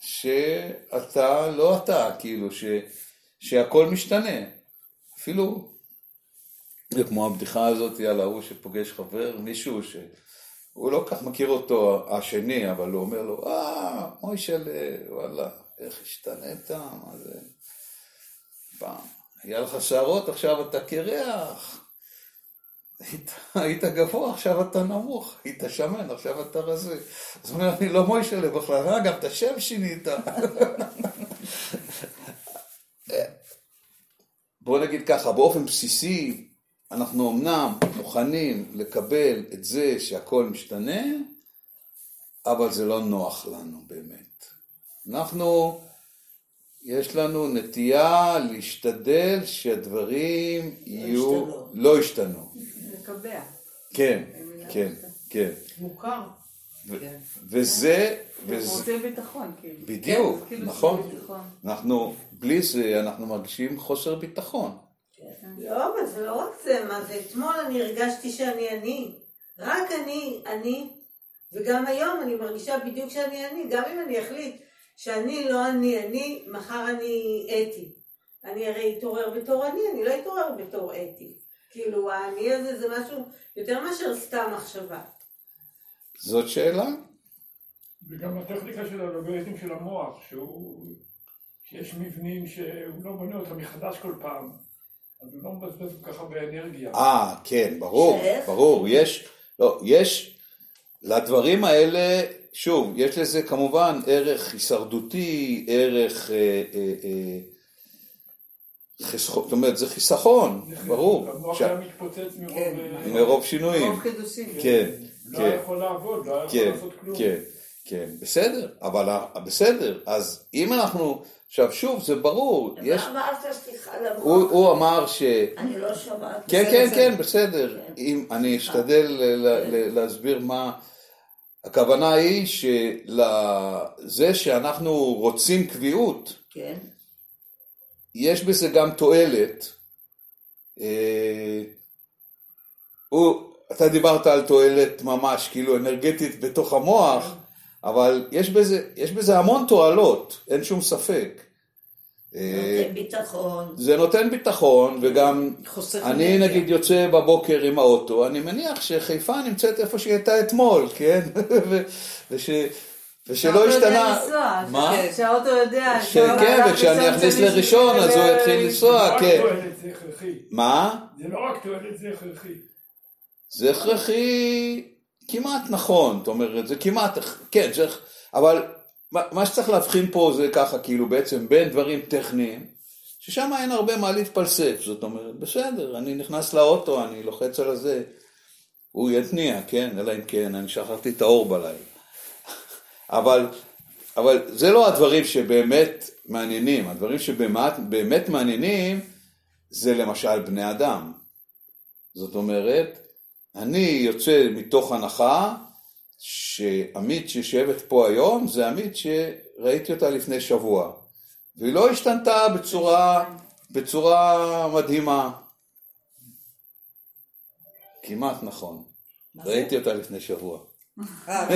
שאתה לא אתה, כאילו, ש, שהכל משתנה. אפילו, זה כמו הבדיחה הזאת על ההוא שפוגש חבר, מישהו שהוא לא כך מכיר אותו השני, אבל הוא אומר לו, אה, מוישלה, וואלה, איך השתנית, מה זה? פעם, היה לך שערות, עכשיו אתה קרח. היית, היית גבוה, עכשיו אתה נמוך, היית שמן, עכשיו אתה רזה. אז הוא אומר, אני לא מוישלה בכלל, אה, גם את השם שינית. בוא נגיד ככה, באופן בסיסי, אנחנו אמנם מוכנים לקבל את זה שהכל משתנה, אבל זה לא נוח לנו באמת. אנחנו, יש לנו נטייה להשתדל שהדברים יהיו, ישתנו. לא ישתנו. לקבע. כן, כן, כן. מוכר. כן. וזה, אנחנו וזה, רוצים ביטחון, כאילו. בדיוק, כן, כאילו נכון. אנחנו, בלי זה אנחנו מרגישים חוסר ביטחון. לא, אבל זה לא רק זה, מה זה, אתמול אני הרגשתי שאני אני. רק אני, אני. וגם היום אני מרגישה בדיוק שאני אני, גם אם אני אחליט שאני לא אני אני, מחר אני אתי. אני הרי אתעורר בתור אני, אני לא אתעורר בתור אתי. כאילו, האני הזה זה משהו יותר מאשר סתם מחשבה. זאת שאלה? וגם הטכניקה של הלוגריתם של המוח, שהוא, שיש מבנים שהוא לא בונה אותם מחדש כל פעם, אז הוא לא מבזבז כל כך הרבה אנרגיה. אה, כן, ברור, שאיך? ברור, יש, לא, יש, לדברים האלה, שוב, יש לזה כמובן ערך הישרדותי, ערך, אה, אה, אה, חסכון, זאת אומרת, זה חיסכון, ברור, המוח היה מתפוצץ מרוב... כן. אה, מרוב שינויים, רוב חידושים. כן, לא היה כן. יכול לעבוד, לא יכול כן, לעשות כלום. כן, כן, בסדר, אבל ה- בסדר, אז אם אנחנו, עכשיו שוב, זה ברור, יש, הוא? הוא אמר ש... אני לא שומעת. כן, בסדר, כן, בסדר. כן, בסדר. אם אני אשתדל ל- ל- להסביר מה... הכוונה היא שלזה שאנחנו רוצים קביעות, כן, יש בזה גם תועלת. אה, הוא, אתה דיברת על תועלת ממש כאילו אנרגטית בתוך המוח, אבל יש בזה, יש בזה המון תועלות, אין שום ספק. אה, נותן ביטחון. זה נותן ביטחון, וגם אני אנרגיה. נגיד יוצא בבוקר עם האוטו, אני מניח שחיפה נמצאת איפה שהיא הייתה אתמול, כן? ו- וש, ושלא שהאוטו יודע השתנה. לנסוע, מה? שהאוטו יודע. כן, וכשאני אכניס לראשון, אז הוא יתחיל זה לנסוע, לא רק כן. תועלת, זה הכרחי. מה? זה לא רק תועלת, זה הכרחי. זה הכרחי כמעט נכון, זאת אומרת, זה כמעט, כן, זה, אבל מה, מה שצריך להבחין פה זה ככה, כאילו בעצם בין דברים טכניים, ששם אין הרבה מה להתפלסף, זאת אומרת, בסדר, אני נכנס לאוטו, אני לוחץ על הזה, הוא יתניע, כן, אלא אם כן, אני שכחתי את האור בלילה. אבל, אבל זה לא הדברים שבאמת מעניינים, הדברים שבאמת באמת מעניינים זה למשל בני אדם. זאת אומרת, אני יוצא מתוך הנחה שעמית שיושבת פה היום זה עמית שראיתי אותה לפני שבוע. והיא לא השתנתה בצורה, בצורה מדהימה. כמעט נכון. ראיתי אותה לפני שבוע. אה,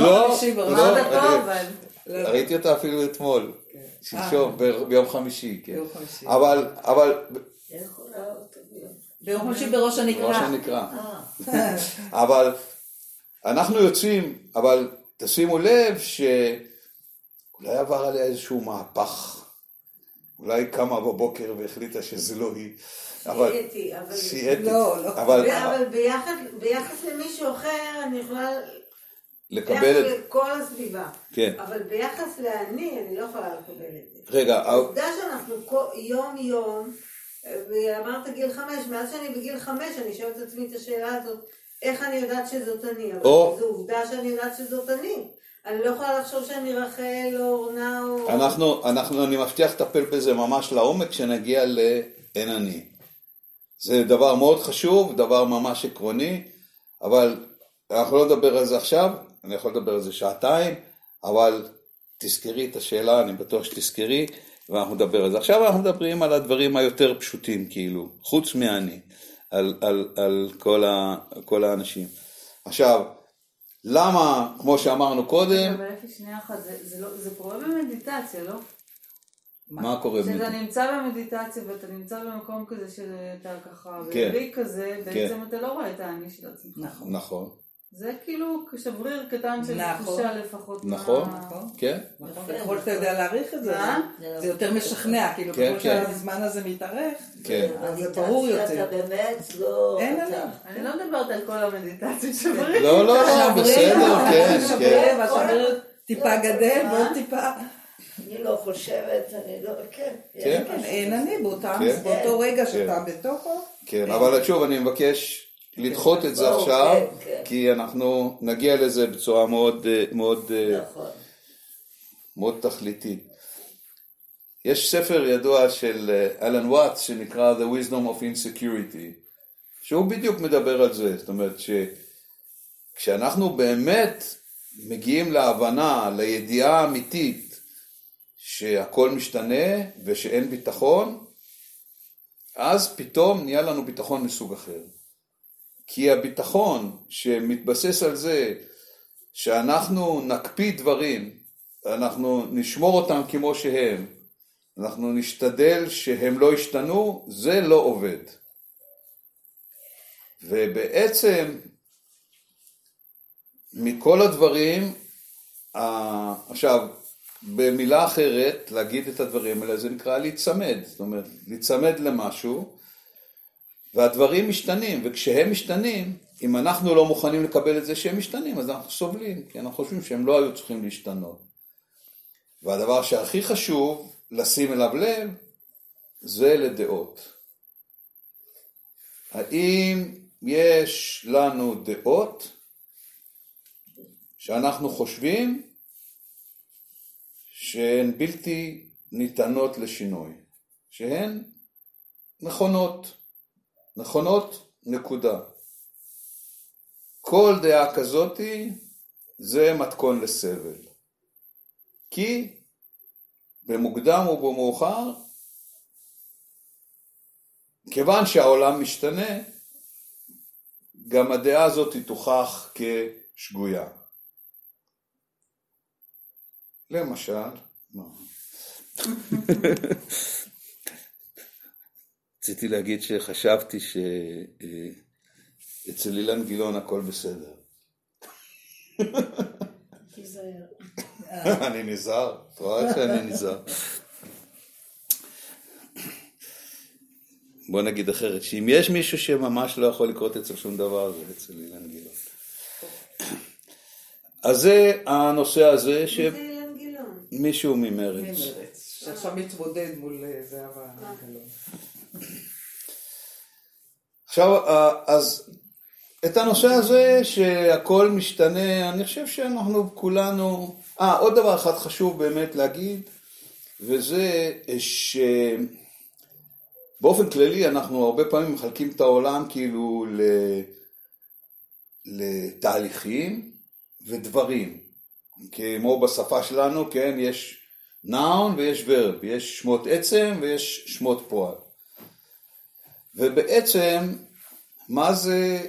לא, לא, אבל... ראיתי אותה אפילו אתמול, שלשום, ביום חמישי, כן. ביום חמישי. אבל, אבל, ביום? חמישי בראש ראש הנקרה. הנקרא. אה, אבל אנחנו יוצאים, אבל תשימו לב שאולי עבר עליה איזשהו מהפך. אולי קמה בבוקר והחליטה שזה לא היא. אבל... אתית. לא, לא. אבל אבל ביחס, ביחס למישהו אחר, אני יכולה... לקבל את... לכל הסביבה. כן. אבל ביחס לאני, אני לא יכולה לקבל את זה. רגע, העובדה שאנחנו כל- יום-יום, ואמרת גיל חמש, מאז שאני בגיל חמש, אני שואלת את עצמי את השאלה הזאת, איך אני יודעת שזאת אני? או. זו עובדה שאני יודעת שזאת אני. אני לא יכולה לחשוב שאני רחל או אורנה או... אנחנו, אנחנו, אני מבטיח לטפל בזה ממש לעומק כשנגיע לאין אני. זה דבר מאוד חשוב, דבר ממש עקרוני, אבל אנחנו לא נדבר על זה עכשיו, אני יכול לדבר על זה שעתיים, אבל תזכרי את השאלה, אני בטוח שתזכרי, ואנחנו נדבר על זה. עכשיו אנחנו מדברים על הדברים היותר פשוטים, כאילו, חוץ מאני, על, על, על כל, ה, כל האנשים. עכשיו, למה, כמו שאמרנו קודם, אבל אפי, שנייה אחת, זה- זה לא- זה קורה במדיטציה, לא? מה קורה? כשאתה בדיוק? נמצא במדיטציה ואתה נמצא במקום כזה שאתה ככה, כן. בלי כזה, בעצם אתה לא רואה את האני של עצמך. נכון. נכון, זה כאילו שבריר קטן של נכון. תחושה לפחות. נכון, נכון. כן. נכון, ככל שאתה יודע להעריך את זה, מה? זה יותר משכנע, כאילו כן, ככל כן. שהזמן הזה מתארך, כן. אז זה ברור יותר. אתה באמת לא... אין אתה- אני. לא מדברת על כל המדיטציות שבריר. לא, לא, לא, בסדר, כן, כן. שבריר, והשבריר טיפה גדל מה? ועוד טיפה. אני לא חושבת, אני לא... כן. כן. אין אני. באותו רגע שאתה בתוכו. כן, אבל שוב, אני מבקש לדחות את זה עכשיו, כן, כן. כי אנחנו נגיע לזה בצורה מאוד, אה, מאוד, אה, נכון. מאוד תכליתית. יש ספר ידוע של אה, אלן וואטס שנקרא The Wisdom of Insecurity, שהוא בדיוק מדבר על זה, זאת אומרת שכשאנחנו באמת מגיעים להבנה, לידיעה האמיתית שהכל משתנה ושאין ביטחון, אז פתאום נהיה לנו ביטחון מסוג אחר. כי הביטחון שמתבסס על זה שאנחנו נקפיא דברים, אנחנו נשמור אותם כמו שהם, אנחנו נשתדל שהם לא ישתנו, זה לא עובד. ובעצם מכל הדברים, עכשיו, במילה אחרת, להגיד את הדברים האלה, זה נקרא להיצמד. זאת אומרת, להיצמד למשהו, והדברים משתנים, וכשהם משתנים, אם אנחנו לא מוכנים לקבל את זה שהם משתנים, אז אנחנו סובלים, כי אנחנו חושבים שהם לא היו צריכים להשתנות. והדבר שהכי חשוב לשים אליו לב, זה לדעות. האם יש לנו דעות שאנחנו חושבים שהן בלתי ניתנות לשינוי, שהן נכונות, נכונות נקודה. כל דעה כזאתי זה מתכון לסבל. כי במוקדם או במאוחר, כיוון שהעולם משתנה, גם הדעה הזאת תוכח כשגויה. למשל, מה? רציתי להגיד שחשבתי שאצל אילן גילאון הכל בסדר. אני נזהר, את רואה שאני נזהר. בוא נגיד אחרת, שאם יש מישהו שממש לא יכול לקרות אצל שום דבר, זה אצל אילן גילאון. אז זה הנושא הזה מי זה אילן גילאון? שמישהו ממרץ. ממרץ, שעכשיו מתמודד מול אה, זהבה גלאון. עכשיו, אה, אז את הנושא הזה שהכל משתנה, אני חושב שאנחנו כולנו... אה, עוד דבר אחד חשוב באמת להגיד, וזה באופן כללי אנחנו הרבה פעמים מחלקים את העולם כאילו ל... לתהליכים ודברים. כמו בשפה שלנו, כן, יש noun ויש verb, יש שמות עצם ויש שמות פועל. ובעצם, מה זה,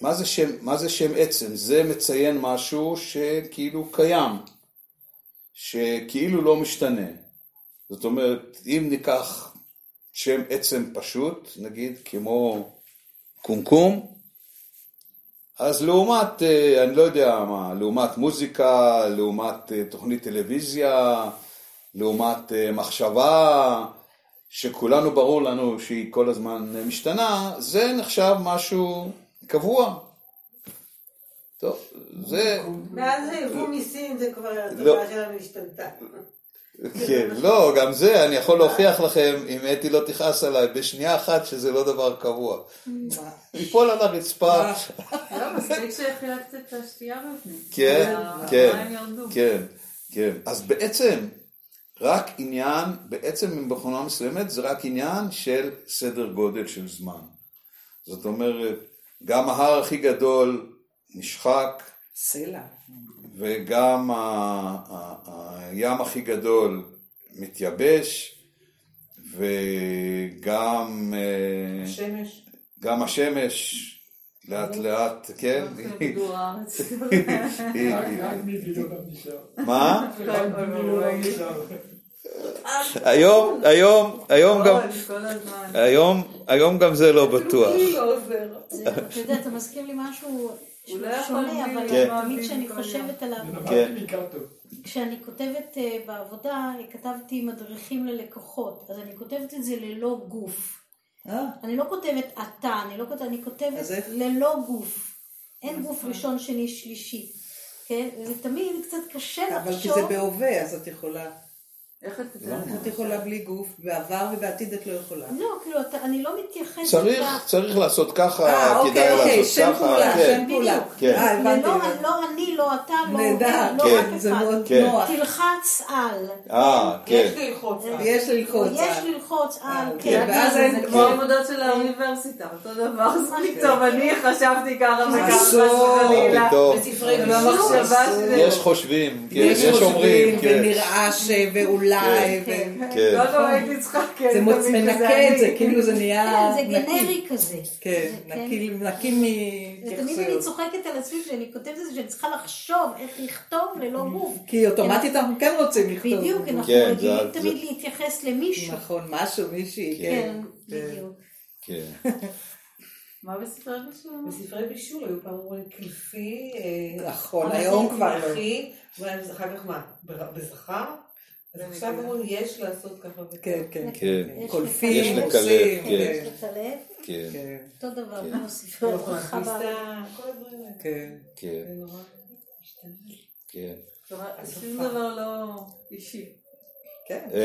מה זה, שם, מה זה שם עצם? זה מציין משהו שכאילו קיים, שכאילו לא משתנה. זאת אומרת, אם ניקח שם עצם פשוט, נגיד כמו קומקום, אז לעומת, אה, אני לא יודע מה, לעומת מוזיקה, לעומת אה, תוכנית טלוויזיה, לעומת אה, מחשבה, שכולנו ברור לנו שהיא כל הזמן משתנה, זה נחשב משהו קבוע. טוב, זה... ואז היבוא מסין זה כבר לא. התודעה שלנו השתנתה. כן, לא, גם זה, אני יכול להוכיח לכם, אם אתי לא תכעס עליי, בשנייה אחת שזה לא דבר קבוע. ליפול על הרצפה, לא, מספיק שחילקת את השתייה בפנים. כן, כן. כן, כן. אז בעצם, רק עניין, בעצם מבחינה מסוימת זה רק עניין של סדר גודל של זמן. זאת אומרת, גם ההר הכי גדול נשחק, סלע. וגם הים הכי גדול מתייבש, וגם אה, שמש. גם השמש לאט לאט, כן? נשאר. מה? לא. היום, היום, היום גם. היום, היום גם זה לא בטוח. לא. זה- אתה יודע, אתה מזכיר לי משהו הוא לא שונה, אבל כן. תמיד כשאני כל חושבת עליו, כן. כשאני כותבת אה, בעבודה, כתבתי מדריכים ללקוחות, אז אני כותבת את זה ללא גוף. אה, אני לא כותבת אתה, אני לא כותבת, אני כותבת? ללא גוף. אין גוף ראשון, שני, שלישי. כן? וזה תמיד קצת קשה אבל כי לחשוב. זה בהווה, אז את יכולה. איך את יכולה בלי גוף, בעבר ובעתיד את לא יכולה. לא, כאילו, אתה, אני לא מתייחסת... צריך, צריך לעשות ככה, אה, כדאי אוקיי, אוקיי, לעשות שם ככה, פעולה, כן. שם פעולה. כן. אה. לא. לא אני, לא אתה, לא הוא, לא כן, אף זה אחד. מאוד כן. נוח. תלחץ על. אה, כן. יש ללחוץ. על. יש ללחוץ. יש אה. ללחוץ על, אה, כן. כן, ואז אין- כמו עבודות של האוניברסיטה, אותו דבר. אז טוב, אני חשבתי ככה וככה, אסור, חס וחלילה. פתאום. בספרי שלי. יש חושבים, יש יש אומרים, חושבים. ונראה ש... ואולי, כן, ו- כן. לא, לא הייתי צריכה, כן, זה תמיד מנקה את זה. כאילו זה נהיה... כן, זה. גנרי כזה. כן, נקי נקי ותמיד אני. צוחקת על עצמי כשאני כותבת את זה, שאני צריכה לחשוב איך לכתוב ללא גוף. כי אוטומטית אנחנו כן רוצים לכתוב. בדיוק, אנחנו כן, רגילים תמיד להתייחס למישהו. נכון, משהו, מישהי, כן, כן. בדיוק. כן. מה בספרי בישול? בספרי בישול היו פעם אומרים קלפי, אה, נכון, היום כבר לא. אחי, אולי אחר כך מה, בזכר? אז עכשיו אומרים יש לעשות ככה וככה. כן, כן. כן, יש קולפים, יש לקלף, כן. יש לקלף, כן, כן, אותו דבר, כן. לא בארץ. ה- כל הדברים האלה. כן. כן, זה נורא משתנה. כן. שום דבר לא אישי. כן. לא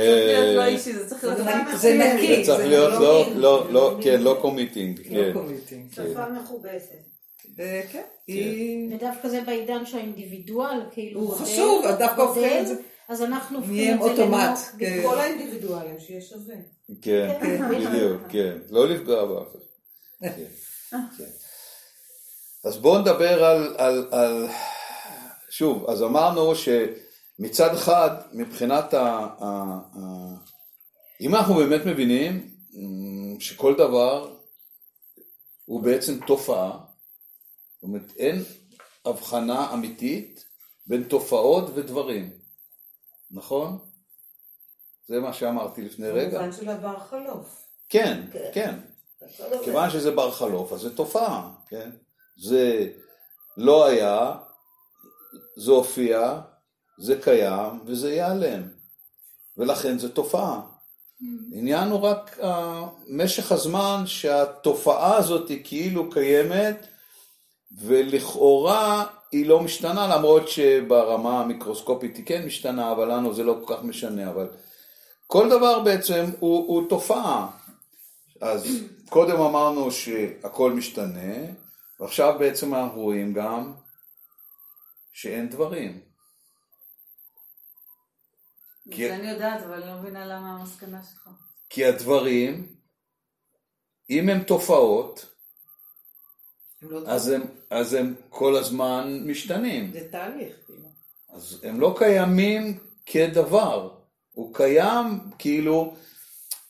אה, זה זה רק נקי, זה מחמיא. נקי. זה צריך להיות לא לא, לא, לא, לא כן. לא קומיטינג, לא כן, קומיטינג. שפה מכובסת. אה, כן. ודווקא זה בעידן שהאינדיבידואל, כאילו, הוא חשוב, דווקא הופכים את זה- אז אנחנו נהיה הופכים את זה אוטומט. כן. כל האינדיבידואלים שיש שווה. כן, בדיוק, כן, לא לפגוע באף אחד. כן, כן. אז בואו נדבר על, על, על, שוב, אז אמרנו שמצד אחד, מבחינת ה... ה, ה אם אנחנו באמת מבינים מ, שכל דבר הוא בעצם תופעה, זאת אומרת, אין הבחנה אמיתית בין תופעות ודברים, נכון? זה מה שאמרתי לפני רגע. במובן של עבר חלוף. כן, כן. כן. עובד. כיוון שזה בר חלוף, אז זה תופעה, כן? זה לא היה, זה הופיע, זה קיים וזה ייעלם. ולכן זה תופעה. העניין הוא רק uh, משך הזמן שהתופעה הזאת היא כאילו קיימת ולכאורה היא לא משתנה למרות שברמה המיקרוסקופית היא כן משתנה אבל לנו זה לא כל כך משנה אבל כל דבר בעצם הוא, הוא תופעה אז קודם אמרנו שהכל משתנה ועכשיו בעצם אנחנו רואים גם שאין דברים כי- זה אני יודעת, אבל אני לא מבינה למה המסקנה שלך. כי הדברים אם הם תופעות, לא אז הם, אז הם כל הזמן משתנים. זה תהליך. כאילו. אז הם לא קיימים כדבר. הוא קיים כאילו,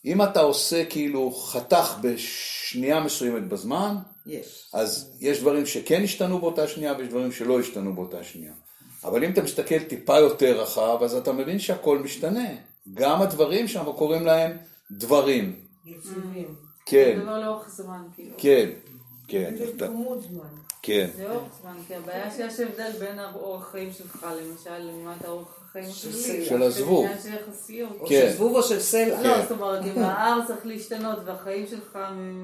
אם אתה עושה כאילו חתך בשנייה מסוימת בזמן, יש. אז יש דברים שכן השתנו באותה שנייה ויש דברים שלא השתנו באותה שנייה. אבל אם אתה מסתכל טיפה יותר רחב, אז אתה מבין שהכל משתנה. גם הדברים שאנחנו קוראים להם דברים. יציבים. כן, זה דבר לאורך זמן, כאילו. כן, כן, זה תחומות זמן. כן. זה אורך זמן, כי הבעיה שיש הבדל בין האורח חיים שלך, למשל, לעומת האורח החיים שלי. של הזבוב. או כן. של זבוב או של סלע. לא, זאת אומרת, אם ההר צריך להשתנות והחיים שלך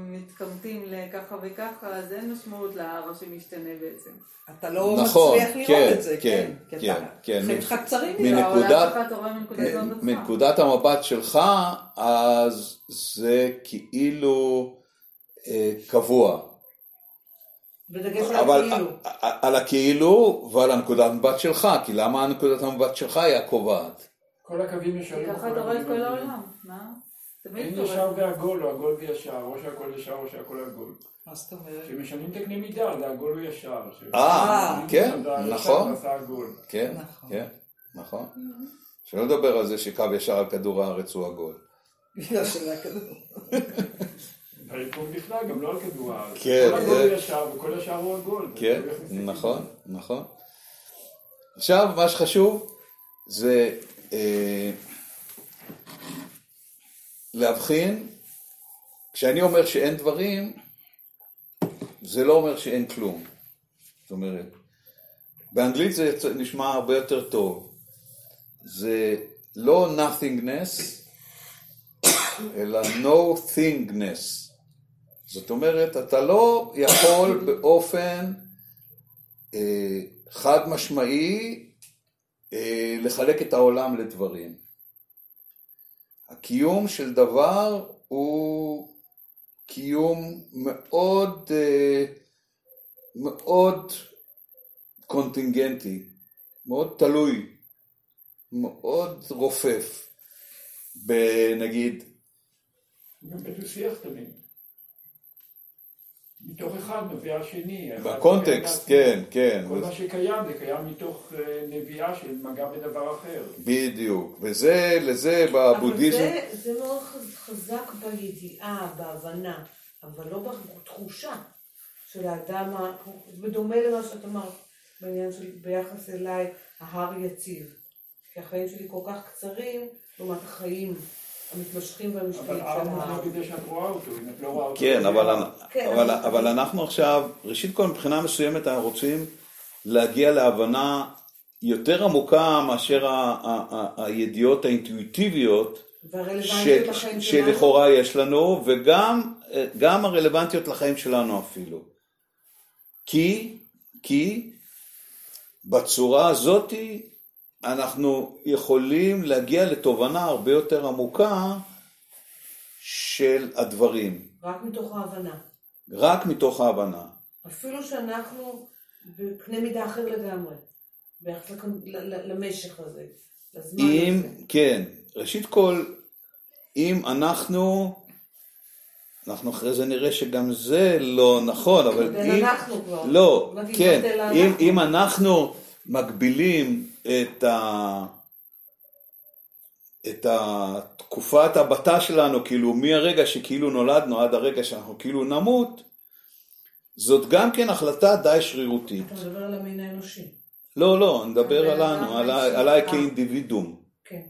מתקמטים לככה וככה, אז אין משמעות להר שמשתנה בעצם. אתה לא נכון, מצליח לראות כן, את זה, כן, כן. כן, כן. החיים שלך קצרים מדי. מנקודת- מבטך. מנקודת המבט שלך, אז זה כאילו אה, קבוע. בדגש על אבל הכאילו. על הכאילו ועל הנקודת מבט שלך, כי למה הנקודת המבט שלך היא הקובעת? כל הקווים ישרים. ככה אתה רואה את כל העולם, מה? תמיד אין. ישר ועגול, או עגול וישר, או שהכל ישר או שהכל עגול. מה זאת אומרת? כשמשנים את הקנה מידה, זה עגול וישר. אה, כן, נכון. כן, נכון. כן, נכון. שלא לדבר על זה שקו ישר על כדור הארץ הוא עגול. בכלל, גם לא על כדור הארץ. כן, כל עגול הוא ישר וכל ישר הוא עגול. כן. נכון, נכון. עכשיו, מה שחשוב זה אה, להבחין, כשאני אומר שאין דברים, זה לא אומר שאין כלום. זאת אומרת, באנגלית זה נשמע הרבה יותר טוב. זה לא nothingness, אלא no thingness. זאת אומרת, אתה לא יכול באופן אה, חד משמעי אה, לחלק את העולם לדברים. הקיום של דבר הוא קיום מאוד אה, מאוד קונטינגנטי, מאוד תלוי, מאוד רופף, בנגיד, גם בדו-שיח תמיד. מתוך אחד נובע השני. בקונטקסט, כן, כן, כל מה שקיים זה קיים מתוך אה, נביאה של מגע בדבר אחר. בדיוק, וזה, לזה אבל בבודהיזם, זה- זה מאוד חז- חזק בידיעה, בהבנה, אבל לא בתחושה של האדם, ה- בדומה למה שאת אמרת, בעניין של ביחס אליי, ההר יציב. כי החיים שלי כל כך קצרים, לעומת החיים המתמשכים והמשפיעים לא. כן, אבל. כן, אבל, אנחנו עכשיו, ראשית כל מבחינה מסוימת אנחנו רוצים להגיע להבנה יותר עמוקה מאשר הידיעות האינטואיטיביות. שלכאורה יש לנו, וגם גם הרלוונטיות לחיים שלנו אפילו. כי, כי בצורה הזאתי אנחנו יכולים להגיע לתובנה הרבה יותר עמוקה של הדברים, רק מתוך ההבנה. רק מתוך ההבנה. אפילו שאנחנו בקנה מידה אחר לגמרי, ביחס למשך הזה, לזמן אם, הזה. כן, ראשית כל, אם אנחנו, אנחנו אחרי זה נראה שגם זה לא נכון, אבל אם, אנחנו כבר. לא, כן, יתבטל אם, אנחנו. אם אנחנו מגבילים את ה... את התקופת הבתה שלנו, כאילו מהרגע שכאילו נולדנו עד הרגע שאנחנו כאילו נמות, זאת גם כן החלטה די שרירותית. אתה מדבר על המין האנושי. לא, לא, אני מדבר עלינו, עליי. עליי אה. כאינדיבידום. כן.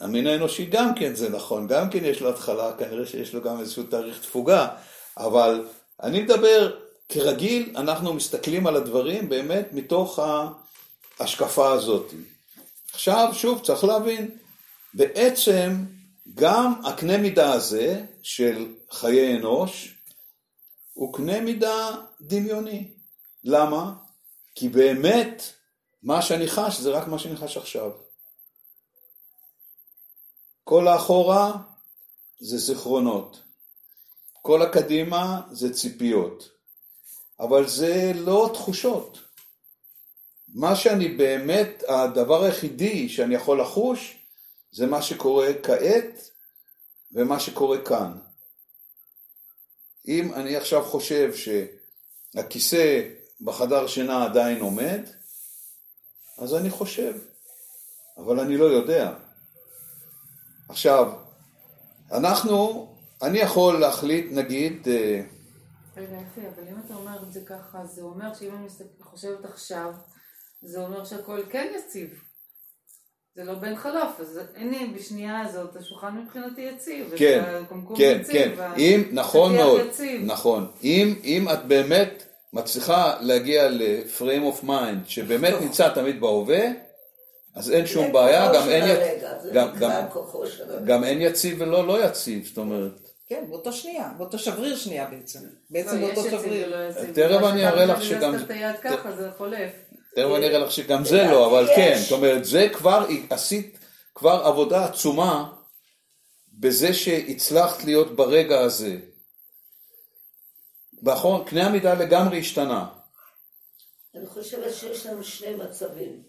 המין האנושי גם כן זה נכון, גם כן יש לו התחלה, כנראה שיש לו גם איזשהו תאריך תפוגה, אבל אני מדבר, כרגיל, אנחנו מסתכלים על הדברים באמת מתוך ההשקפה הזאת. עכשיו, שוב, צריך להבין, בעצם גם הקנה מידה הזה של חיי אנוש הוא קנה מידה דמיוני. למה? כי באמת מה שאני חש זה רק מה שאני חש עכשיו. כל האחורה זה זיכרונות. כל הקדימה זה ציפיות. אבל זה לא תחושות. מה שאני באמת, הדבר היחידי שאני יכול לחוש, זה מה שקורה כעת ומה שקורה כאן. אם אני עכשיו חושב שהכיסא בחדר שינה עדיין עומד, אז אני חושב, אבל אני לא יודע. עכשיו, אנחנו, אני יכול להחליט, נגיד, אה, רגע, יפי, אבל אם אתה אומר את זה ככה, זה אומר שאם אני חושבת עכשיו, זה אומר שהכל כן יציב. זה לא בן חלוף, אז הנה בשנייה הזאת השולחן מבחינתי יציב. כן, כן, יציב, כן, וה- אם, נכון מאוד, יציב. נכון, אם, אם את באמת מצליחה להגיע ל-frame of mind שבאמת נמצא תמיד בהווה, אז אין שום בעיה, גם אין, זה גם- גם-. גם אין יציב ולא לא יציב, זאת אומרת, כן, באותו שנייה, באותו שבריר שנייה בעצם. בעצם לא, יש באותו שבריר. תכף אני אראה לך שגם- זזת את היד ככה, זה חולף. תכף אני אראה לך שגם זה לא, אבל. כן, זאת אומרת, זה כבר, עשית כבר עבודה עצומה בזה שהצלחת להיות ברגע הזה. נכון, קנה המידה לגמרי השתנה. אני חושבת שיש לנו שני מצבים.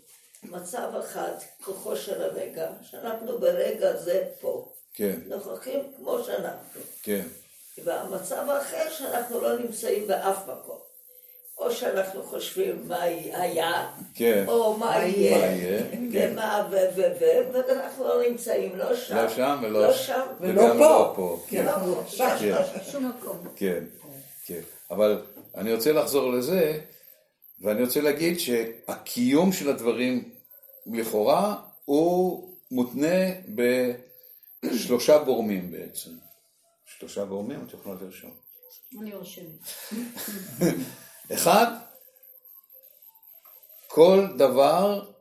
מצב אחד, כוחו של הרגע, שאנחנו ברגע זה פה. כן, נוכחים כמו שאנחנו. כן, והמצב האחר שאנחנו לא נמצאים באף מקום. או שאנחנו חושבים מה היה, כן. או מה מה יהיה, יהיה, כן. ומה ו ו ו, ואנחנו לא נמצאים לא שם, לא שם ולא לא שם, ולא פה. לא פה. כן. אנחנו עכשיו. כן. שום מקום. כן, כן. אבל אני רוצה לחזור לזה, ואני רוצה להגיד שהקיום של הדברים לכאורה הוא מותנה בשלושה גורמים בעצם. שלושה גורמים, את יכולה לרשום. אני רושמת. אחד, כל דבר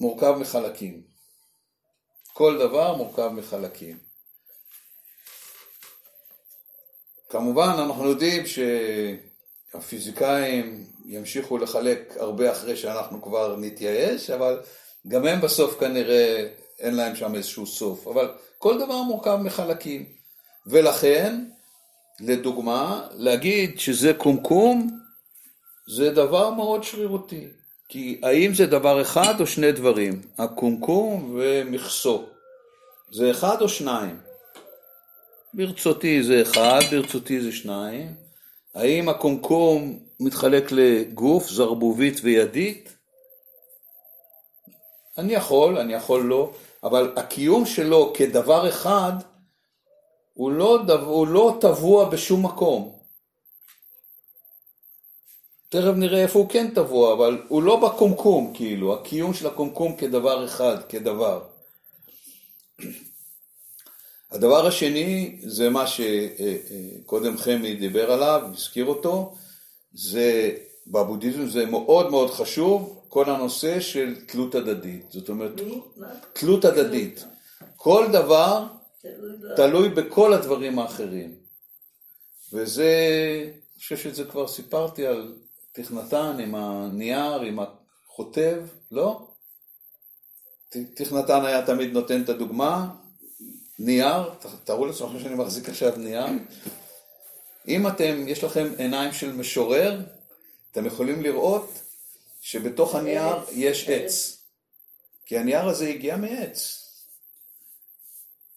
מורכב מחלקים. כל דבר מורכב מחלקים. כמובן, אנחנו יודעים שהפיזיקאים ימשיכו לחלק הרבה אחרי שאנחנו כבר נתייאש, אבל גם הם בסוף כנראה אין להם שם איזשהו סוף. אבל כל דבר מורכב מחלקים. ולכן, לדוגמה, להגיד שזה קומקום, זה דבר מאוד שרירותי. כי האם זה דבר אחד או שני דברים? הקומקום ומכסו. זה אחד או שניים? ברצותי זה אחד, ברצותי זה שניים. האם הקומקום מתחלק לגוף, זרבובית וידית? אני יכול, אני יכול לא, אבל הקיום שלו כדבר אחד הוא לא, דו, הוא לא טבוע בשום מקום. תכף נראה איפה הוא כן טבוע, אבל הוא לא בקומקום, כאילו, הקיום של הקומקום כדבר אחד, כדבר. הדבר השני זה מה שקודם חמי דיבר עליו, הזכיר אותו, זה בבודהיזם זה מאוד מאוד חשוב, כל הנושא של תלות הדדית. זאת אומרת? תלות הדדית. כל דבר תלוי בכל הדברים האחרים. וזה, אני חושב שזה כבר סיפרתי על תכנתן עם הנייר, עם החוטב, לא? תכנתן היה תמיד נותן את הדוגמה, נייר, ת- תארו לעצמכם שאני מחזיק עכשיו נייר. אם אתם, יש לכם עיניים של משורר, אתם יכולים לראות שבתוך הנייר יש. עץ. כי הנייר הזה הגיע מעץ.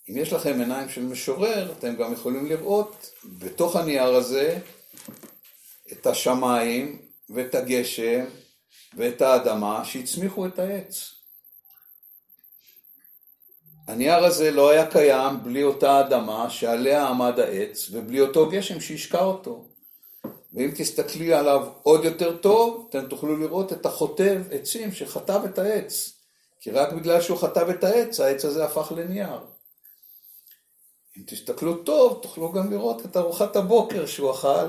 אם יש לכם עיניים של משורר, אתם גם יכולים לראות בתוך הנייר הזה את השמיים ואת הגשם ואת האדמה שהצמיחו את העץ. הנייר הזה לא היה קיים בלי אותה אדמה שעליה עמד העץ ובלי אותו גשם שהשקע אותו. ואם תסתכלי עליו עוד יותר טוב, אתם תוכלו לראות את החוטב עצים שחטב את העץ. כי רק בגלל שהוא חטב את העץ, העץ הזה הפך לנייר. אם תסתכלו טוב, תוכלו גם לראות את ארוחת הבוקר שהוא אכל,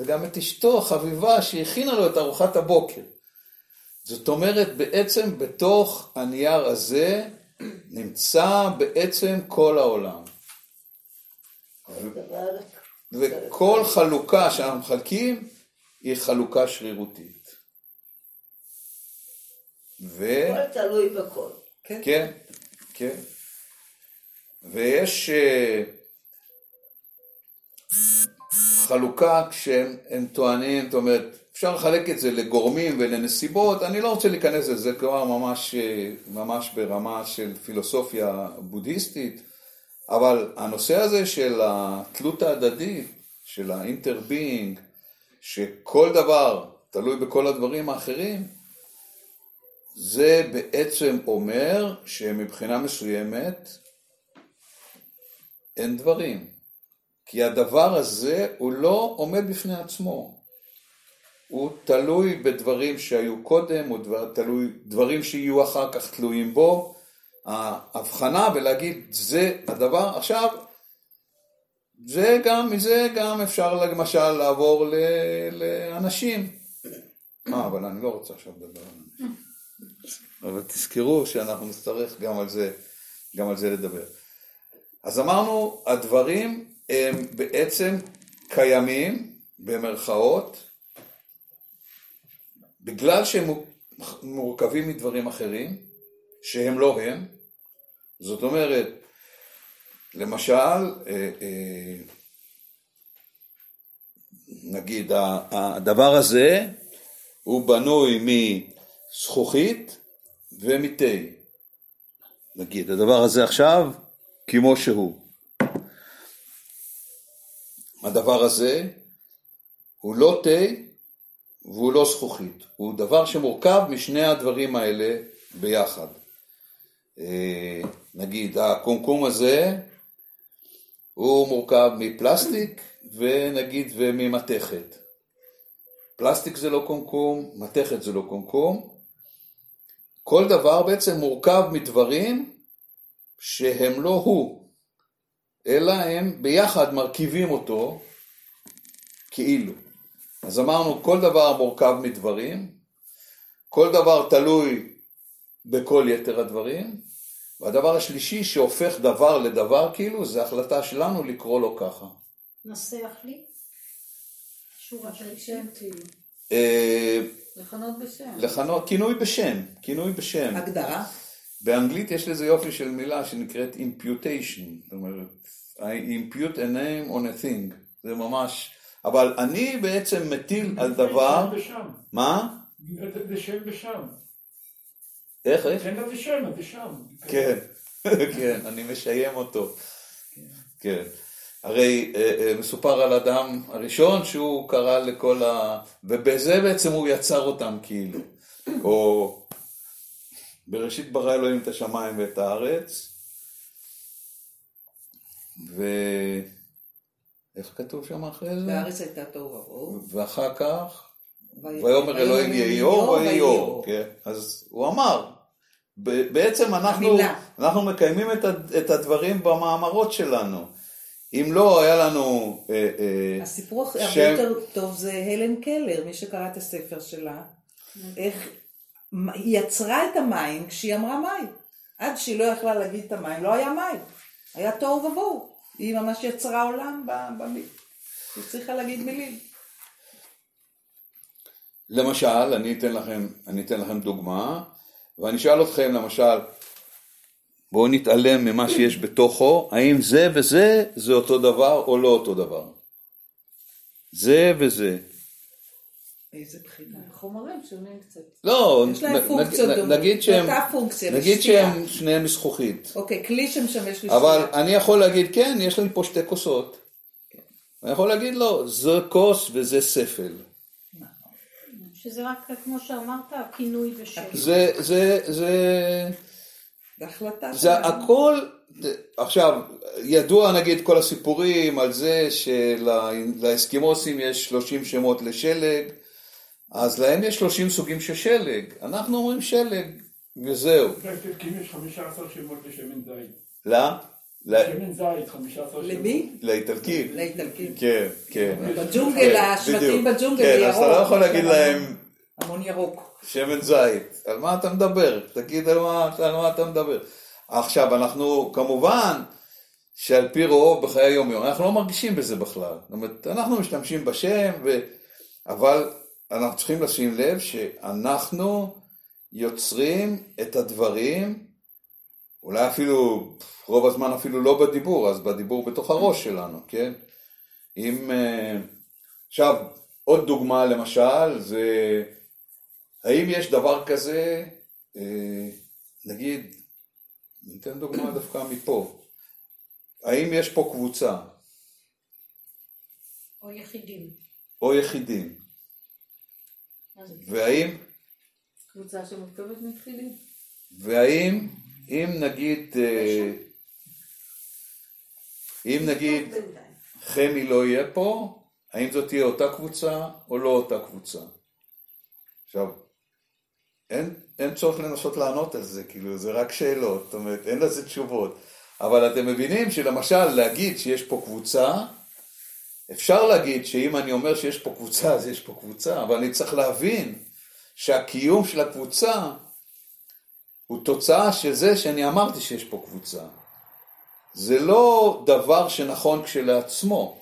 וגם את אשתו החביבה שהכינה לו את ארוחת הבוקר. זאת אומרת, בעצם בתוך הנייר הזה נמצא בעצם כל העולם. וכל חלוקה שאנחנו מחלקים היא חלוקה שרירותית. ו... הכל תלוי בכל. כן, כן. ויש אה, חלוקה כשהם הם טוענים, זאת אומרת, אפשר לחלק את זה לגורמים ולנסיבות, אני לא רוצה להיכנס לזה, זה כבר ממש, אה, ממש ברמה של פילוסופיה בודהיסטית, אבל הנושא הזה של התלות ההדדית, של ה inter-being, שכל דבר תלוי בכל הדברים האחרים, זה בעצם אומר שמבחינה מסוימת אין דברים. כי הדבר הזה הוא לא עומד בפני עצמו. הוא תלוי בדברים שהיו קודם, הוא דבר, תלוי, דברים שיהיו אחר כך תלויים בו. ההבחנה ולהגיד זה הדבר, עכשיו זה גם, מזה גם אפשר למשל לעבור ל, לאנשים. אה, אבל אני לא רוצה עכשיו לדבר על אנשים. אבל תזכרו שאנחנו נצטרך גם על זה, גם על זה לדבר. אז אמרנו, הדברים הם בעצם קיימים, במרכאות, בגלל שהם מורכבים מדברים אחרים, שהם לא הם. זאת אומרת, למשל, אה, אה, נגיד, הדבר הזה הוא בנוי מזכוכית ומתה. נגיד, הדבר הזה עכשיו כמו שהוא. הדבר הזה הוא לא תה והוא לא זכוכית, הוא דבר שמורכב משני הדברים האלה ביחד. אה, נגיד, הקומקום הזה הוא מורכב מפלסטיק ונגיד וממתכת. פלסטיק זה לא קומקום, מתכת זה לא קומקום. כל דבר בעצם מורכב מדברים שהם לא הוא, אלא הם ביחד מרכיבים אותו כאילו. אז אמרנו, כל דבר מורכב מדברים, כל דבר תלוי בכל יתר הדברים, והדבר השלישי שהופך דבר לדבר כאילו, זה החלטה שלנו לקרוא לו ככה. נסח לי. שורה של שם כאילו. אה, לכנות בשם. לכנות, כינוי בשם, כינוי בשם. הגדרה. באנגלית יש לזה יופי של מילה שנקראת imputation, זאת אומרת, I impute a name on a thing, זה ממש, אבל אני בעצם מטיל על דבר. מה? זה שם ושם. איך, איך? תן לזה שם, זה שם. כן, כן, אני משיים אותו, כן. הרי אה, אה, מסופר על אדם הראשון שהוא קרא לכל ה... ובזה בעצם הוא יצר אותם כאילו, או בראשית ברא אלוהים את השמיים ואת הארץ, ו... איך כתוב שם אחרי זה? והארץ הייתה תוהו ובוהו. ואחר כך, ויאמר אלוהים יהי אור ויהי אור, כן. אז הוא אמר, בעצם אנחנו, המילה. אנחנו מקיימים את, את הדברים במאמרות שלנו. אם לא היה לנו אה, אה, הסיפור הרבה שם- יותר טוב זה הלן קלר, מי שקרא את הספר שלה. איך היא יצרה את המים כשהיא אמרה מים. עד שהיא לא יכלה להגיד את המים, לא היה מים. היה תוהו ובוהו. היא ממש יצרה עולם במילים. היא צריכה להגיד מילים. למשל, אני אתן לכם, אני אתן לכם דוגמה, ואני אשאל אתכם, למשל, בואו נתעלם ממה שיש בתוכו, האם זה וזה זה אותו דבר או לא אותו דבר? זה וזה. איזה בחינה. חומרים שונים קצת. לא, יש להם פונקציות נ- דומות. נגיד שהם, פונקציה, נגיד. שהם שניהם מזכוכית, אוקיי, כלי שמשמש אבל לשתייה. אני יכול להגיד, כן, יש לי פה שתי כוסות. אני יכול להגיד, לא, זה כוס וזה ספל. שזה רק, כמו שאמרת, הכינוי בשם. זה, זה, זה, זה החלטה. זה. הכל, עכשיו, ידוע נגיד כל הסיפורים על זה שלאסקימוסים יש 30 שמות לשלג, אז להם יש 30 סוגים של שלג. אנחנו אומרים שלג, וזהו. באיטלקים יש 15 שמות לשמן זית. לא? שמן זית, 15 שמות. למי? לאיטלקים. לאיטלקים. כן, כן. בג'ונגל, כן, השבטים בדיוק. בג'ונגל, כן, ירוק. אז אתה לא יכול להגיד להם המון ירוק. שמן זית. על מה אתה מדבר? תגיד על מה, על מה אתה מדבר. עכשיו, אנחנו כמובן שעל פי רוב בחיי היום-יום, אנחנו לא מרגישים בזה בכלל. זאת אומרת, אנחנו משתמשים בשם, ו... אבל אנחנו צריכים לשים לב שאנחנו יוצרים את הדברים, אולי אפילו, רוב הזמן אפילו לא בדיבור, אז בדיבור בתוך הראש שלנו, כן? אם... אה, עכשיו, עוד דוגמה למשל, זה האם יש דבר כזה, אה, נגיד, ניתן דוגמה דווקא מפה, האם יש פה קבוצה? או יחידים. או יחידים. והאם, קבוצה שמורכבת מיחידים. והאם, אם נגיד, אה, אם נגיד. חמי לא יהיה פה, האם זאת תהיה אותה קבוצה או לא אותה קבוצה? עכשיו, אין, אין צורך לנסות לענות על זה, כאילו, זה רק שאלות, זאת אומרת, אין לזה תשובות. אבל אתם מבינים שלמשל, להגיד שיש פה קבוצה, אפשר להגיד שאם אני אומר שיש פה קבוצה, אז יש פה קבוצה, אבל אני צריך להבין שהקיום של הקבוצה הוא תוצאה של זה שאני אמרתי שיש פה קבוצה. זה לא דבר שנכון כשלעצמו.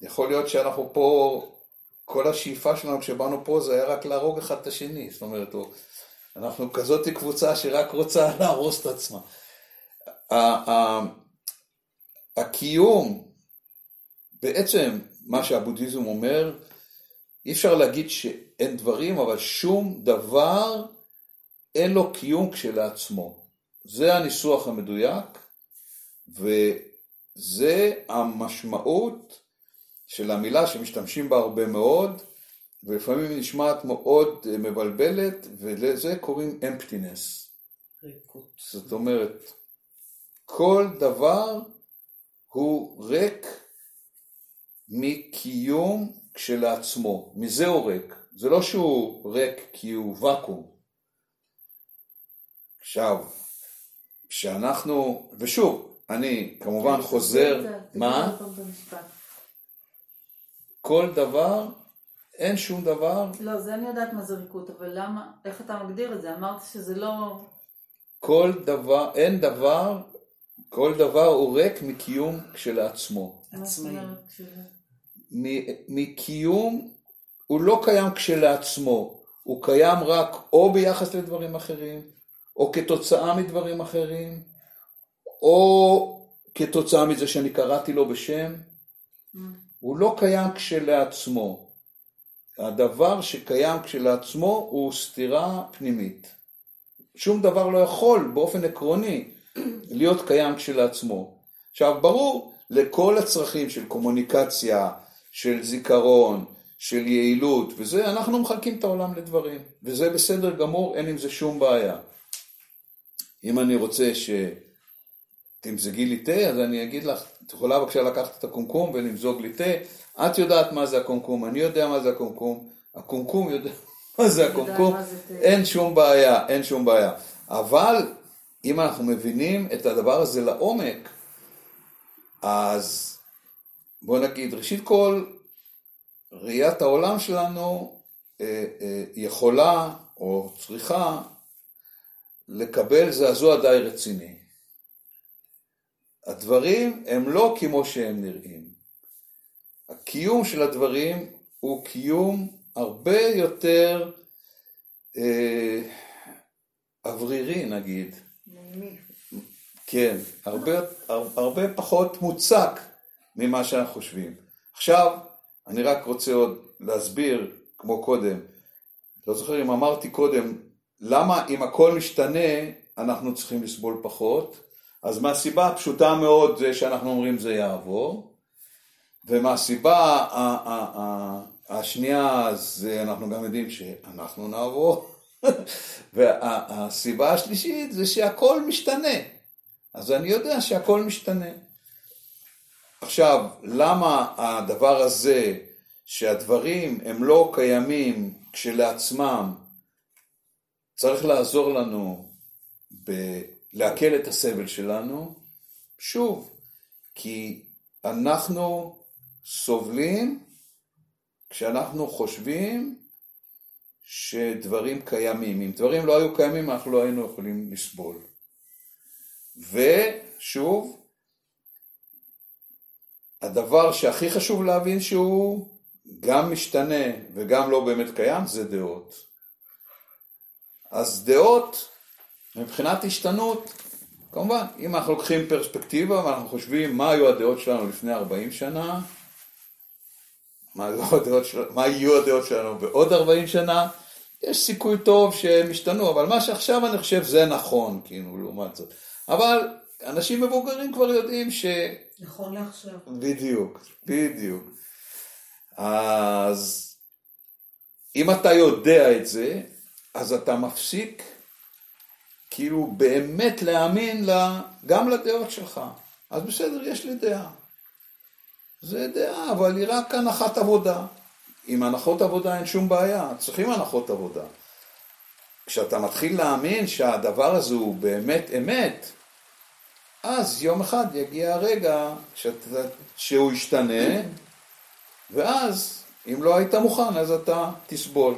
יכול להיות שאנחנו פה, כל השאיפה שלנו כשבאנו פה זה היה רק להרוג אחד את השני. זאת אומרת, או- אנחנו כזאת קבוצה שרק רוצה להרוס את עצמה. הקיום, בעצם מה שהבודהיזם אומר, אי אפשר להגיד שאין דברים, אבל שום דבר אין לו קיום כשלעצמו. זה הניסוח המדויק, וזה המשמעות של המילה שמשתמשים בה הרבה מאוד, ולפעמים היא נשמעת מאוד מבלבלת, ולזה קוראים emptiness. ריקות. זאת אומרת, כל דבר הוא ריק מקיום כשלעצמו. מזה הוא ריק. זה לא שהוא ריק כי הוא ואקום. עכשיו, כשאנחנו, ושוב, אני כמובן חוזר, מה? כל דבר, אין שום דבר, לא, זה אני יודעת מה זה ריקות, אבל למה, איך אתה מגדיר את זה? אמרת שזה לא... כל דבר, אין דבר, כל דבר הוא ריק מקיום כשלעצמו. עצמאי. מקיום, הוא לא קיים כשלעצמו, הוא קיים רק או ביחס לדברים אחרים, או כתוצאה מדברים אחרים, או כתוצאה מזה שאני קראתי לו בשם, הוא לא קיים כשלעצמו. הדבר שקיים כשלעצמו הוא סתירה פנימית. שום דבר לא יכול באופן עקרוני להיות קיים כשלעצמו. עכשיו ברור, לכל הצרכים של קומוניקציה, של זיכרון, של יעילות וזה, אנחנו מחלקים את העולם לדברים, וזה בסדר גמור, אין עם זה שום בעיה. אם אני רוצה שתמזגי לי תה, אז אני אגיד לך, את יכולה בבקשה לקחת את הקומקום ולמזוג לי תה, את יודעת מה זה הקומקום, אני יודע מה זה הקומקום, הקומקום יודע מה זה הקומקום. אין שום בעיה, אין שום בעיה. אבל אם אנחנו מבינים את הדבר הזה לעומק, אז בוא נגיד, ראשית כל, ראיית העולם שלנו אה, אה, יכולה או צריכה לקבל זעזוע די רציני. הדברים הם לא כמו שהם נראים. הקיום של הדברים הוא קיום הרבה יותר אה, אוורירי נגיד. כן, הרבה, הר- הרבה פחות מוצק ממה שאנחנו חושבים. עכשיו, אני רק רוצה עוד להסביר, כמו קודם, לא זוכר אם אמרתי קודם, למה אם הכל משתנה, אנחנו צריכים לסבול פחות, אז מהסיבה הפשוטה מאוד זה שאנחנו אומרים זה יעבור, ומהסיבה השנייה זה אנחנו גם יודעים שאנחנו נעבור, והסיבה השלישית זה שהכל משתנה. אז אני יודע שהכל משתנה. עכשיו, למה הדבר הזה, שהדברים הם לא קיימים כשלעצמם, צריך לעזור לנו ב- לעכל את הסבל שלנו? שוב, כי אנחנו סובלים כשאנחנו חושבים שדברים קיימים. אם דברים לא היו קיימים, אנחנו לא היינו יכולים לסבול. ושוב, הדבר שהכי חשוב להבין שהוא גם משתנה וגם לא באמת קיים זה דעות. אז דעות, מבחינת השתנות, כמובן, אם אנחנו לוקחים פרספקטיבה ואנחנו חושבים מה היו הדעות שלנו לפני 40 שנה, מה, היו הדעות של... מה יהיו הדעות שלנו בעוד 40 שנה, יש סיכוי טוב שהם ישתנו, אבל מה שעכשיו אני חושב זה נכון, כאילו, לעומת זאת. אבל אנשים מבוגרים כבר יודעים נכון לעכשיו. בדיוק, בדיוק. אז אם אתה יודע את זה, אז אתה מפסיק כאילו באמת להאמין לה, גם לדעות שלך. אז בסדר, יש לי דעה. זה דעה, אבל היא רק הנחת עבודה. עם הנחות עבודה אין שום בעיה, צריכים הנחות עבודה. כשאתה מתחיל להאמין שהדבר הזה הוא באמת אמת, אז יום אחד יגיע הרגע שאתה, שהוא ישתנה, ואז אם לא היית מוכן אז אתה תסבול.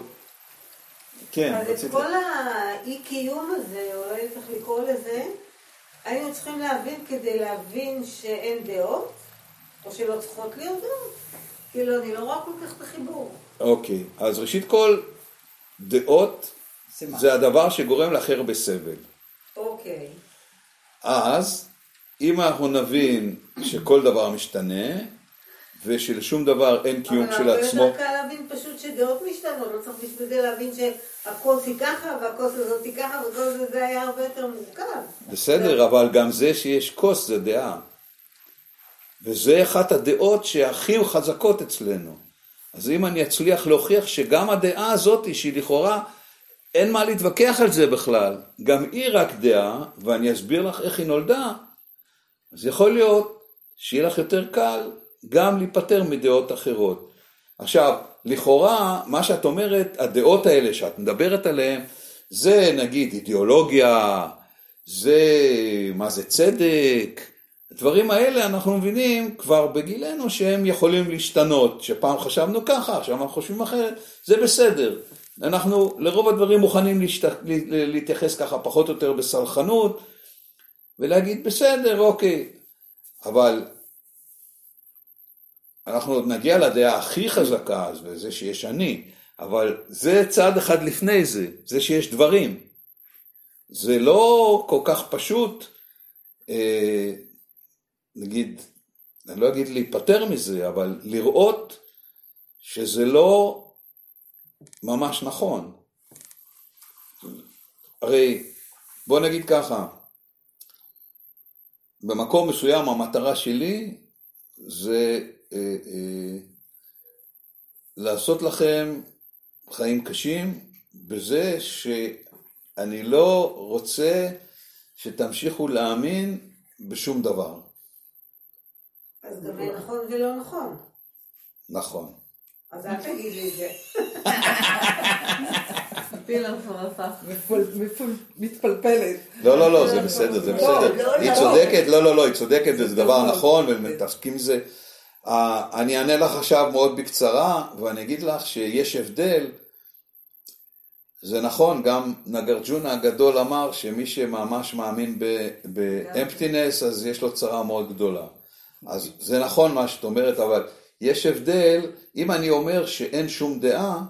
כן, אז את רצית... כל האי קיום הזה, או לא יודעת איך לקרוא לזה, היינו צריכים להבין כדי להבין שאין דעות, או שלא צריכות להיות דעות. כאילו, אני לא רואה כל כך את החיבור. אוקיי, אז ראשית כל, דעות זה? זה הדבר שגורם להכי הרבה סבל. אוקיי. אז אם אנחנו נבין שכל דבר משתנה, ושלשום דבר אין קיום אבל של הרבה עצמו, יותר קל להבין פשוט שדעות משתנות, לא צריך בשביל זה להבין שהכוס היא ככה, והכוס הזאת היא ככה, וכל זה, זה היה הרבה יותר מורכב. בסדר, אבל גם זה שיש כוס זה דעה. וזה אחת הדעות שהכי חזקות אצלנו. אז אם אני אצליח להוכיח שגם הדעה הזאת, שהיא לכאורה, אין מה להתווכח על זה בכלל, גם היא רק דעה, ואני אסביר לך איך היא נולדה, אז יכול להיות שיהיה לך יותר קל גם להיפטר מדעות אחרות. עכשיו, לכאורה, מה שאת אומרת, הדעות האלה שאת מדברת עליהן, זה נגיד אידיאולוגיה, זה מה זה צדק, הדברים האלה אנחנו מבינים כבר בגילנו שהם יכולים להשתנות, שפעם חשבנו ככה, עכשיו אנחנו חושבים אחרת, זה בסדר. אנחנו לרוב הדברים מוכנים להשת... להתייחס ככה פחות או יותר בסלחנות ולהגיד בסדר, אוקיי, אבל אנחנו עוד נגיע לדעה הכי חזקה, אז וזה שיש אני, אבל זה צעד אחד לפני זה, זה שיש דברים. זה לא כל כך פשוט, אה, נגיד, אני לא אגיד להיפטר מזה, אבל לראות שזה לא ממש נכון. הרי בוא נגיד ככה, במקום מסוים המטרה שלי זה אה, אה, לעשות לכם חיים קשים בזה שאני לא רוצה שתמשיכו להאמין בשום דבר. אז גם נכון ולא נכון. נכון. אז אל תגיד לי את זה. מתפלפלת. לא, לא, לא, זה בסדר, זה בסדר. לא, היא לא. צודקת, לא, לא, לא, היא צודקת, וזה דבר נכון, ומתעסקים עם זה. אני אענה לך עכשיו מאוד בקצרה, ואני אגיד לך שיש הבדל. זה נכון, גם נגרג'ונה הגדול אמר שמי שממש מאמין באמפטינס, אז יש לו צרה מאוד גדולה. אז זה נכון מה שאת אומרת, אבל יש הבדל, אם אני אומר שאין שום דעה,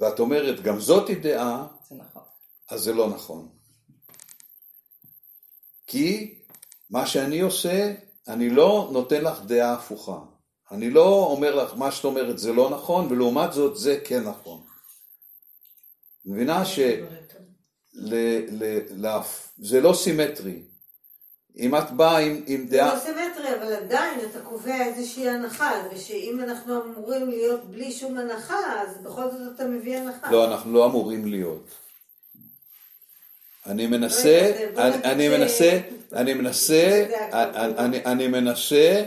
ואת אומרת גם זאתי דעה, זה נכון. אז זה לא נכון. כי מה שאני עושה, אני לא נותן לך דעה הפוכה. אני לא אומר לך, מה שאת אומרת זה לא נכון, ולעומת זאת זה כן נכון. מבינה שזה לא סימטרי. אם את באה עם, עם זה דעה... לא סימטרי, אבל עדיין אתה קובע איזושהי הנחה, ושאם אנחנו אמורים להיות בלי שום הנחה, אז בכל זאת אתה מביא הנחה. לא, אנחנו לא אמורים להיות. אני מנסה, אני, מנסה, אני מנסה. אני, אני, אני מנסה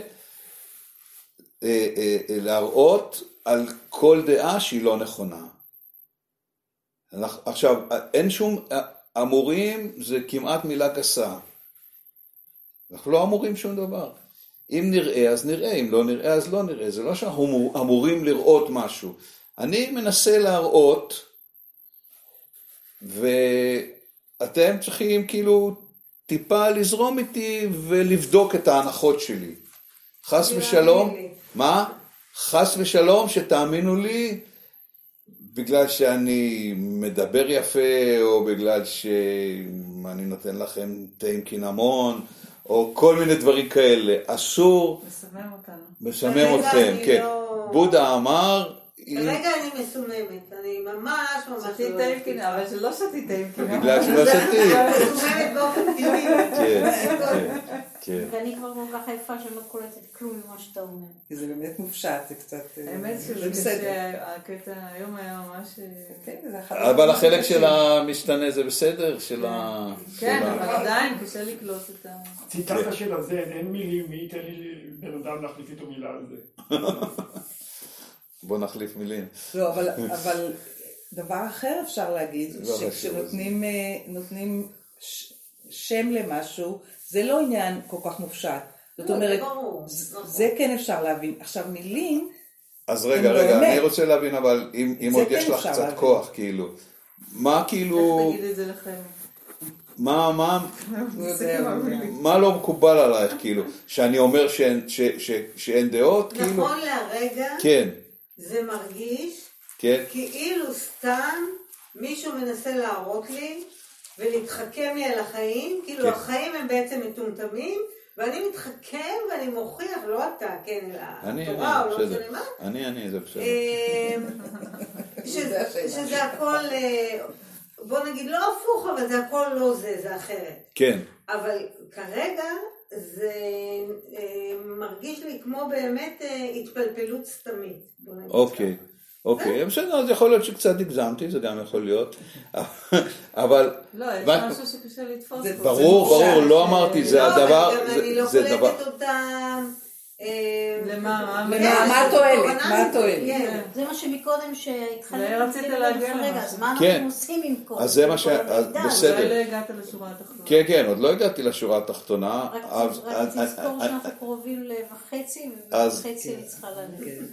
אה, אה, אה, להראות על כל דעה שהיא לא נכונה. עכשיו, אין שום, אמורים זה כמעט מילה גסה. אנחנו לא אמורים שום דבר. אם נראה אז נראה, אם לא נראה אז לא נראה. זה לא שאנחנו אמור- אמורים לראות משהו. אני מנסה להראות, ואתם צריכים כאילו טיפה לזרום איתי ולבדוק את ההנחות שלי. חס ושלום. מה? חס ושלום שתאמינו לי, בגלל שאני מדבר יפה, או בגלל שאני נותן לכם תה עם קינמון, או כל מיני דברים כאלה. אסור מסמם אותנו. אתכם, אני כן. לא- בודה אמר, כרגע אני מסוממת, אני ממש ממש שתית לא טייקין, אבל שלא שתית טייקין. בגלל שלא שתית. אני מסוממת באופן טבעי. כן, כן, כן. ואני כבר כל כך עייפה שאני לא קולטת כלום ממה שאתה אומר. כי זה באמת מופשט, זה קצת... אה, האמת זה שזה בסדר. קשה, הקטע היום היה ממש... אה, כן, זה אבל החלק. של המשתנה זה בסדר? של ה... כן, אבל עדיין קשה לקלוט את ה... ציטטה של הזן, אין מילים, מי ייתן לי בן אדם להחליף איתו מילה על זה. בוא נחליף מילים. לא, אבל, אבל דבר אחר אפשר להגיד, לא שכשנותנים אה, נותנים שם למשהו, זה לא עניין כל כך מופשט. זאת לא, זה אומרת, ברור, ז- נכון. זה כן אפשר להבין. עכשיו מילים, אז רגע, הם רגע, באמת. אני רוצה להבין, אבל אם אם זה עוד כן יש לך קצת להבין. כוח, כאילו, מה כאילו, איך תגיד את זה לכם? מה, מה, יודע. מה לא מקובל עלייך, כאילו, שאני אומר שאין- ש- ש- שאין דעות, כאילו, נכון להרגע, כן, זה מרגיש כן, כאילו סתם מישהו מנסה להראות לי ולהתחכם לי על החיים, כאילו כן. החיים הם בעצם מטומטמים, ואני מתחכם ואני מוכיח, לא אתה, כן, אלא אני, התורה, או אני, לא בסדר, משנה מה, אני, אני, זה בסדר, אמ, שזה- שזה הכל, אה, בוא נגיד לא הפוך, אבל זה הכל לא זה, זה אחרת. כן, אבל כרגע זה אה, מרגיש לי כמו באמת אה, התפלפלות סתמית. אוקיי. אוקיי, בסדר, אז יכול להיות שקצת הגזמתי, זה גם יכול להיות, אבל, לא, יש משהו שקשה לתפוס. ברור, ברור. לא אמרתי, זה לא, אבל הדבר, גם זה- אני לא קולטת אותם. אה, למה? כן, מה- התועלת? מה התועלת? כן. זה מה שמקודם שהתחלנו זה רצית להגיע למשהו. אז מה כן. אנחנו עושים עם כל אז זה מה ש-? בסדר. אולי לא הגעת לשורה התחתונה. כן, כן, עוד לא הגעתי לשורה התחתונה, רק אז- רק אז- תזכור אז- שאנחנו קרובים לחצי, אז- וחצי אני צריכה ללכת. כן.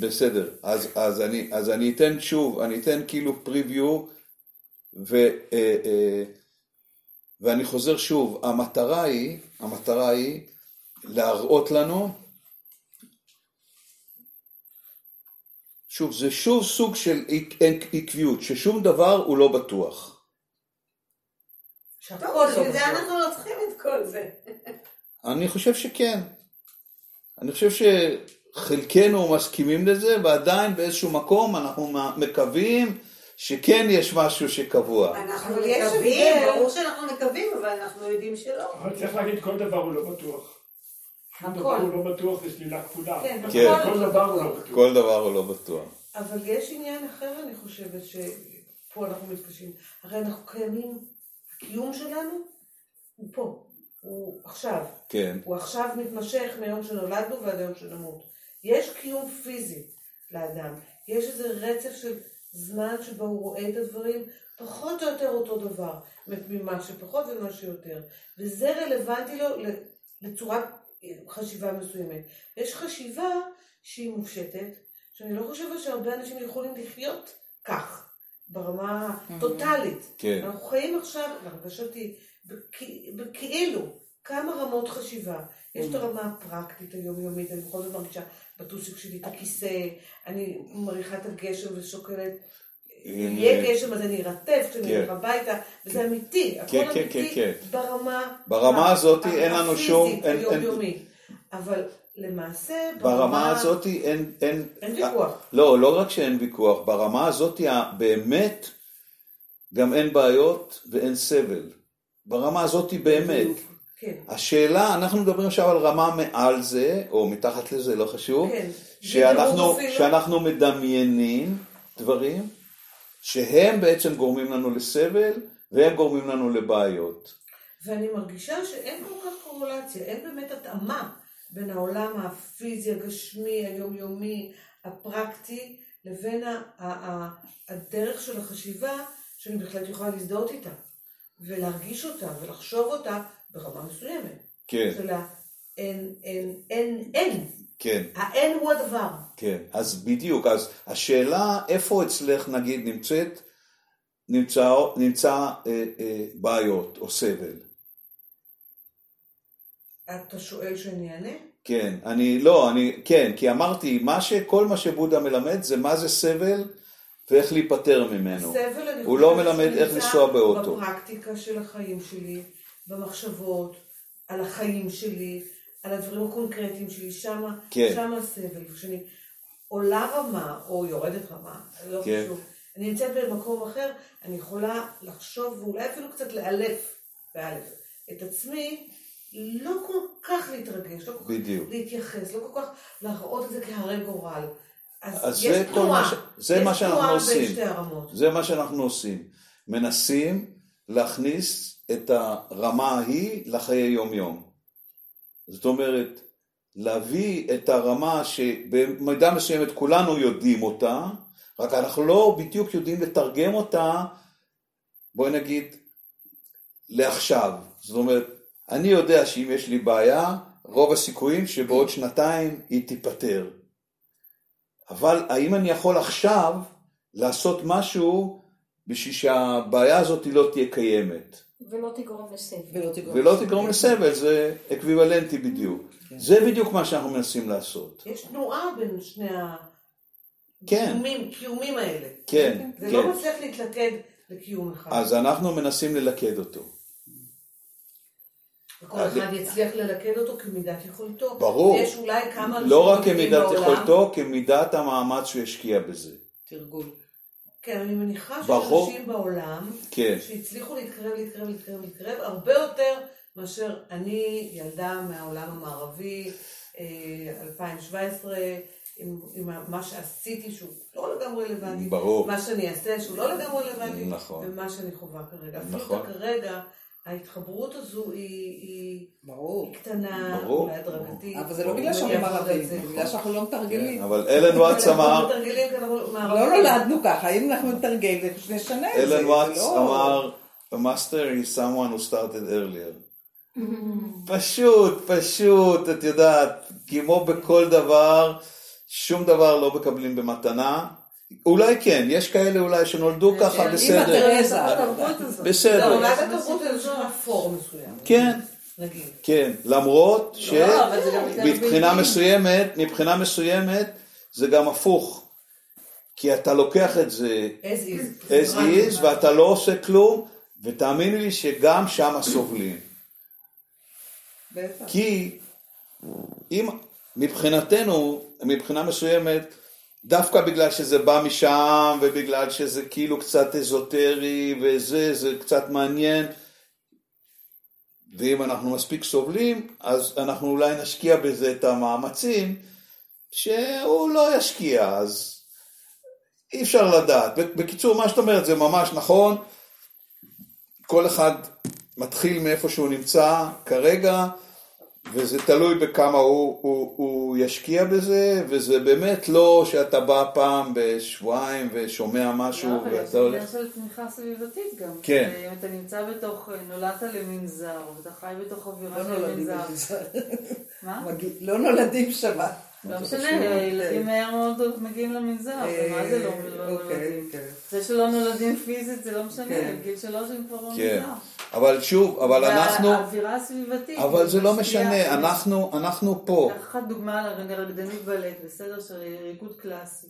בסדר, אז, אז, אני, אז אני אתן שוב, אני אתן כאילו פריוויו, ו, אה, אה, ואני חוזר שוב, המטרה היא, המטרה היא להראות לנו, שוב, זה שוב סוג של עק- עק- עקביות, ששום דבר הוא לא בטוח. טוב, בשביל זה. אנחנו לא צריכים את כל זה. אני חושב שכן. אני חושב שחלקנו מסכימים לזה, ועדיין באיזשהו מקום אנחנו מקווים שכן יש משהו שקבוע. אנחנו מקווים. ברור שאנחנו מקווים, אבל אנחנו יודעים שלא. אבל צריך להגיד, כל דבר הוא לא בטוח. שום דבר הכל. הוא לא בטוח זה שלילה כפולה. כן. הכל כל דבר הוא. לא בטוח. כל דבר הוא לא בטוח. אבל יש עניין אחר, אני חושבת, שפה אנחנו מתקשים. הרי אנחנו קיימים, הקיום שלנו הוא פה, הוא עכשיו. כן, הוא עכשיו מתמשך מהיום שנולדנו ועד היום שנמות. יש קיום פיזי לאדם. יש איזה רצף של זמן שבו הוא רואה את הדברים פחות או יותר אותו דבר, ממה שפחות ומה שיותר. וזה רלוונטי לו לצורת חשיבה מסוימת. יש חשיבה שהיא מופשטת, שאני לא חושבת שהרבה אנשים יכולים לחיות כך, ברמה טוטאלית. כן. אנחנו חיים עכשיו, להרגשתי, בכ- בכאילו, כמה רמות חשיבה. יש את הרמה הפרקטית היומיומית, אני בכל זאת מרגישה בטוסיק שלי את הכיסא, אני מריחה את הגשם ושוקלת, הנה. יהיה גשם אז אני ארטב כשאני. הולך הביתה, וזה אמיתי, הכל כן, כן, אמיתי כן, ברמה ברמה ה- הזאת אין לנו שום- הפיזית. אבל למעשה, ברמה הזאת אין, אין, ויכוח. לא, לא רק שאין ויכוח, ברמה הזאת באמת גם אין בעיות ואין סבל. ברמה הזאת באמת. כן, השאלה, אנחנו מדברים עכשיו על רמה מעל זה, או מתחת לזה, לא חשוב, כן. שאנחנו. שאנחנו מדמיינים דברים שהם בעצם גורמים לנו לסבל והם גורמים לנו לבעיות. ואני מרגישה שאין כל כך קורולציה, אין באמת התאמה בין העולם הפיזי, הגשמי, היומיומי, הפרקטי, לבין הדרך של החשיבה שאני בהחלט יכולה להזדהות איתה, ולהרגיש אותה, ולחשוב אותה ברמה מסוימת. כן, של האין, אין, אין, אין. כן, האין הוא הדבר. כן. אז בדיוק, אז השאלה איפה אצלך נגיד נמצאת, נמצא, נמצא אה, אה, בעיות או סבל. אתה שואל שאני אענה? כן, אני, לא, אני, כן, כי אמרתי, מה ש, כל מה שבודה מלמד זה מה זה סבל ואיך להיפטר ממנו. סבל, אני הוא לא מלמד איך לנסוע באוטו. בפרקטיקה של החיים שלי, במחשבות, על החיים שלי, על הדברים הקונקרטיים שלי, שמה, כן. שמה הסבל. וכשאני עולה רמה, או יורדת רמה, לא כן. חשוב. אני נמצאת במקום אחר, אני יכולה לחשוב, ואולי אפילו קצת לאלף, באלף, את עצמי, לא כל כך להתרגש, לא כל כך בדיוק. להתייחס, לא כל כך להראות את זה כהרי גורל. אז יש זה תנועה, ש- זה יש מה שאנחנו עושים. זה מה שאנחנו עושים. מנסים להכניס את הרמה ההיא לחיי יום-יום. זאת אומרת, להביא את הרמה שבמידה מסוימת כולנו יודעים אותה, רק אנחנו לא בדיוק יודעים לתרגם אותה, בואי נגיד, לעכשיו. זאת אומרת, אני יודע שאם יש לי בעיה, רוב הסיכויים שבעוד שנתיים היא תיפתר. אבל האם אני יכול עכשיו לעשות משהו בשביל שהבעיה הזאת לא תהיה קיימת? ולא תגרום לסבל. ולא תגרום. ולא תגרום לסבל, זה אקוויוולנטי בדיוק. זה בדיוק מה שאנחנו מנסים לעשות. יש תנועה בין שני כן, הקיומים קיומים האלה. כן, זה לא כן. מצליח להתלכד לקיום אחד. אז אנחנו מנסים ללכד אותו. וכל אחד יצליח ללכד אותו כמידת יכולתו. ברור. יש אולי כמה לא רק כמידת. יכולתו, כמידת המאמץ שהוא השקיע בזה. תרגול. כן, אני מניחה שיש. אנשים בעולם כן. שהצליחו להתקרב, להתקרב, להתקרב, להתקרב, הרבה יותר מאשר אני, ילדה מהעולם המערבי, אה, 2017, עם, עם מה שעשיתי, שהוא לא לגמרי רלוונטי, ברור. מה שאני אעשה, שהוא לא לגמרי רלוונטי, נכון. ומה שאני חווה כרגע. נכון. אפילו כרגע, ההתחברות הזו היא, היא, ברור. היא קטנה, ברור. אולי הדרגתית. אבל זה לא בגלל על ערבים, זה. בגלל שאנחנו לא מתרגלים. אבל אלן וואטס אמר, לא. נולדנו ככה, אם אנחנו נתרגל ונשנה את זה. אלן זה וואטס לא- אמר, a master is someone who started earlier. פשוט, פשוט, את יודעת, כמו בכל דבר, שום דבר לא מקבלים במתנה. אולי כן, יש כאלה אולי שנולדו ככה, כן, בסדר. תרזה. התרבות הזאת. לא, בסדר. אולי בתרבות איזשהו אפור מסוים. כן, נגיד. כן, למרות לא, שמבחינה. מסוימת, מבחינה מסוימת, זה גם הפוך. כי אתה לוקח את זה as is. as is, ואתה לא עושה כלום, ותאמיני לי שגם שם סובלים. כי אם מבחינתנו, מבחינה מסוימת, דווקא בגלל שזה בא משם, ובגלל שזה כאילו קצת אזוטרי, וזה, זה קצת מעניין, ואם אנחנו מספיק סובלים, אז אנחנו אולי נשקיע בזה את המאמצים, שהוא לא ישקיע, אז אי אפשר לדעת. בקיצור, מה שאת אומרת זה ממש נכון, כל אחד מתחיל מאיפה שהוא נמצא כרגע, וזה תלוי בכמה הוא, הוא, הוא ישקיע בזה, וזה באמת לא שאתה בא פעם בשבועיים ושומע משהו לא, אבל יש ואתה הולך... עניין של תמיכה סביבתית גם. כן. אם אתה נמצא בתוך, נולדת למנזר, ואתה חי בתוך אווירה לא של נולדים מנזר. מה? לא נולדים שמה. לא משנה, ילדים מהר מאוד מגיעים למנזר, ומה זה לא לא אוקיי, נולדים? כן. זה שלא נולדים פיזית זה לא משנה, כן. בגיל שלוש הם כבר כן. במנזר. אבל שוב, אבל אנחנו... והאווירה הסביבתית. אבל זה לא. משנה, אנחנו, פה. קח לך דוגמה לרקדנית בלט, בסדר? של ריקוד קלאסי.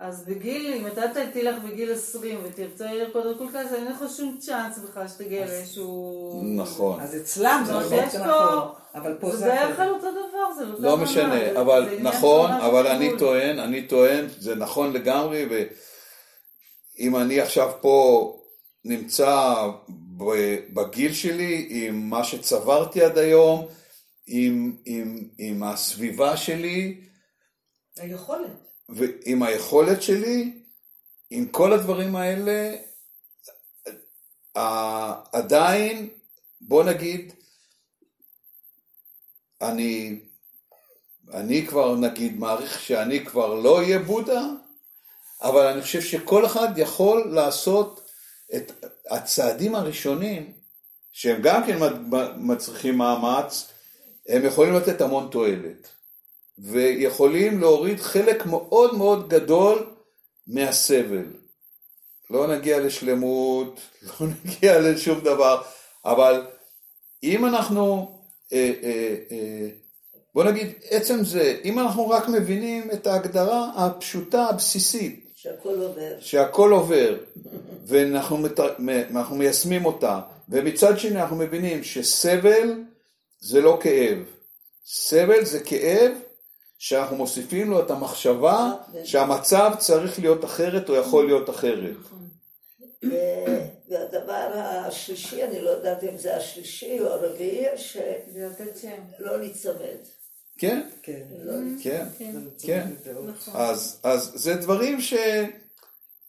אז בגיל, אם אתה תלך בגיל 20 ותרצה לרקוד ריקוד קלאסי, אין לך שום צ'אנס בכלל שתגיע לאיזשהו... נכון. אז אצלם זה נכון שנכון. אבל פה זה זה בערך על אחרת. אותו דבר, זה לא לא משנה, אבל נכון, אבל אני. טוען, אני טוען, זה נכון לגמרי, ואם אני עכשיו פה נמצא ב- בגיל שלי, עם מה שצברתי עד היום, עם, עם, עם הסביבה שלי, היכולת. ועם היכולת שלי, עם כל הדברים האלה, עדיין, בוא נגיד, אני, אני כבר נגיד מעריך שאני כבר לא אהיה בודה, אבל אני חושב שכל אחד יכול לעשות את הצעדים הראשונים, שהם גם כן מצריכים מאמץ, הם יכולים לתת המון תועלת. ויכולים להוריד חלק מאוד מאוד גדול מהסבל. לא נגיע לשלמות, לא נגיע לשום דבר, אבל אם אנחנו, אה, אה, אה, בוא נגיד, עצם זה, אם אנחנו רק מבינים את ההגדרה הפשוטה, הבסיסית, שהכל עובר. שהכל עובר, ואנחנו מת... אנחנו מיישמים אותה, ומצד שני אנחנו מבינים שסבל זה לא כאב. סבל זה כאב שאנחנו מוסיפים לו את המחשבה שהמצב צריך להיות אחרת או יכול להיות אחרת. ו- והדבר השלישי, אני לא יודעת אם זה השלישי או הרביעי, שלא. להיצמד. כן, כן. לא כן, כן. כן. נכון. אז, זה דברים ש...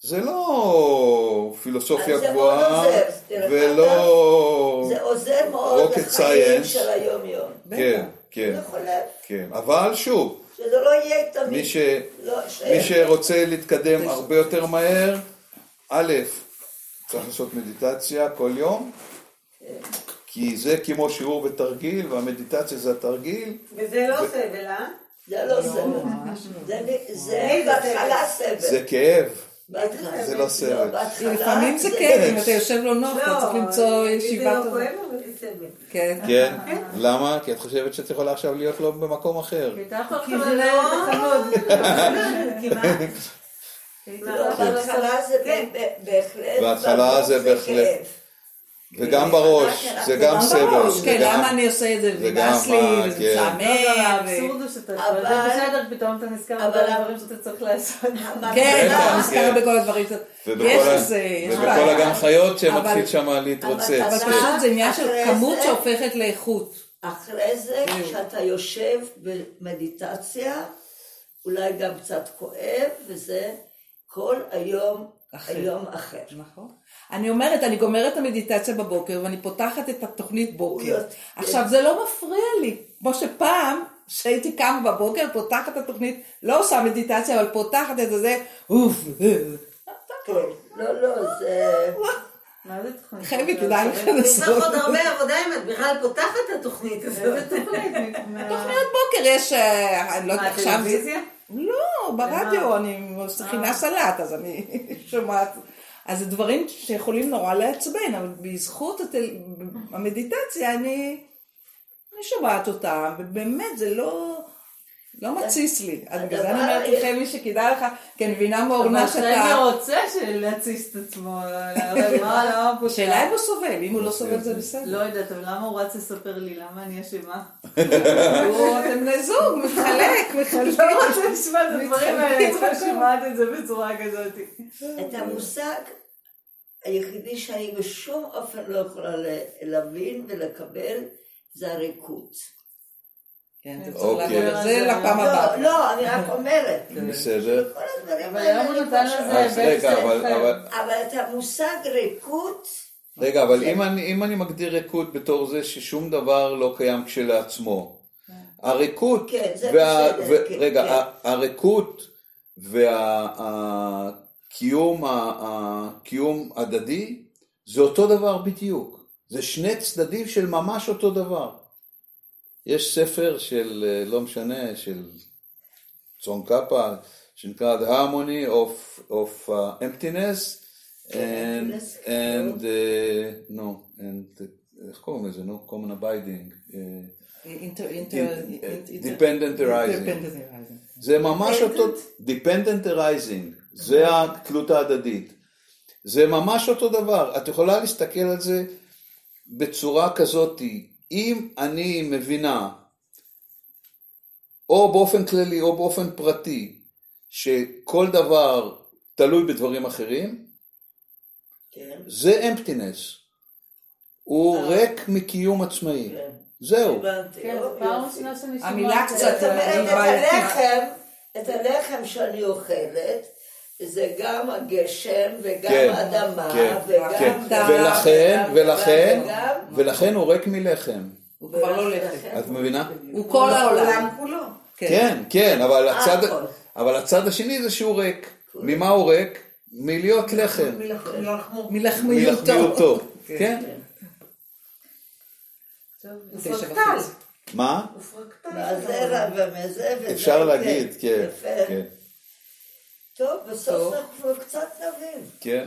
זה לא פילוסופיה גבוהה, ולא... זה עוזר מאוד לחיים. של היום-יום. כן, כן, כן. אבל שוב, שזה לא יהיה תמיד. מי, ש... לא, מי שרוצה להתקדם הרבה יותר מהר, א', צריך לעשות מדיטציה כל יום, כי זה כמו שיעור ותרגיל, והמדיטציה זה התרגיל. וזה לא סבל, אה? זה לא סבל. זה- זה בהתחלה סבל. זה כאב. זה לא סבל. בהתחלה לפעמים זה זה- כאב, אם אתה יושב לא נוח, אתה צריך למצוא ישיבה לא טובה. אבל זה סבל. כן. כן? למה? כי את חושבת שאת יכולה עכשיו להיות לא במקום אחר. כי זה לא- לא, לעשות- בהתחלה זה כן. בהחלט. בהתחלה זה בהחלט. וגם בראש, זה גם סבל. כן, למה אני עושה את זה, זה גם, נמאס לי, וזה כן. לא, משעמם, לא, ו- האבסורד הוא שאתה בסדר, פתאום אתה נזכר בכל הדברים שאתה צריך לעשות. כן, אתה נזכר כן. בכל הדברים, שאתה- ובכל יש. הגן חיות שמתחיל אבל- שם להתרוצץ. אבל כן. פשוט זה עניין של כמות שהופכת לאיכות. אחרי זה, כשאתה יושב במדיטציה, אולי גם קצת כואב, וזה כל היום. היום אחר. נכון. אני אומרת, אני גומרת את המדיטציה בבוקר ואני פותחת את התוכנית בוקר. להיות- עכשיו, זה לא מפריע לי. כמו שפעם, כשהייתי קמה בבוקר, פותחת את התוכנית, לא עושה מדיטציה, אבל פותחת את זה, אוף. כן. לא, לא, זה... מה זה תוכנית? חייבי, כדאי לך יש לך לעשות. עוד הרבה עבודה אם את בכלל פותחת את התוכנית הזאת. איזה תוכנית? מה- תוכניות בוקר יש, אה, אני לא יודעת, מה, עכשיו זה... טלוויזיה? לא, ברדיו, אני מכינה סלט, אז אני שומעת. אז זה דברים שיכולים נורא לעצבן, אבל בזכות הטל... המדיטציה אני, אני שומעת אותם, ובאמת זה לא, לא מתסיס לי. אז בגלל זה אני אומרת לכם, מי שכדאי לך, כי אני מבינה מאורנה אבל פרנקי שאתה... רוצה של- להתסיס את עצמו, הרי מה, למה הוא פותח? השאלה אם הוא סובל, אם הוא לא סובל זה לא בסדר. יודעת, אבל למה הוא רץ לספר לי? למה אני אשמה? הוא- אתם בני זוג, מתחלק, מחלקים. לא רוצה לשמוע את הדברים האלה, אני שומעת את זה בצורה כזאת. את המושג היחידי שאני בשום אופן לא יכולה להבין ולקבל, זה הריקוד. כן, אתה צריך אוקיי. לעבור את זה לפעם לא, הבאה. לא, אני רק אומרת. בסדר. כל הדברים אבל האלה אני את המושג ריקוד, רגע, אבל אם אני, אם אני מגדיר ריקוד בתור זה ששום דבר לא קיים כשלעצמו, הריקוד, כן, זה בסדר, כן, רגע, כן. ה- הריקוד והקיום הקיום הדדי, זה אותו דבר בדיוק. זה שני צדדים של ממש אותו דבר. יש ספר של, אה, לא משנה, של צאן קאפה, שנקרא The Harmony of, of uh, Emptiness and, and uh, no, and, uh, איך קוראים לזה, נו? common abiding, dependent arising. זה ממש אותו, dependent arising, זה התלות ההדדית. זה ממש אותו דבר. את יכולה להסתכל על זה בצורה כזאת, אם אני מבינה, או באופן כללי או באופן פרטי, שכל דבר תלוי בדברים אחרים, כן, זה emptiness. הוא ריק מקיום עצמאי. כן. זהו. כן, או, זו פעם יופי. ראשונה שאני שומעת. המילה. קצת, את. הלחם, את הלחם שאני אוכלת, זה גם הגשם, וגם כן, האדמה, כן, וגם... כן. וגם- ולכן, וגם- ולכן, וגם- ולכן הוא ריק מלחם. הוא כבר לא לחם. את מבינה? הוא כל העולם. כולו. כן, כן, אבל הצד, הכל. אבל הצד השני זה שהוא ריק. ממה הוא ריק? מלהיות לחם. מלחמיותו. מלחמיותו. כן. טוב, הוא פרקטל. מה? הוא פרקטל. מהזרע ומזה וזה. אפשר כן, להגיד, כן. כן, טוב, בסוף. אנחנו קצת נבין. כן.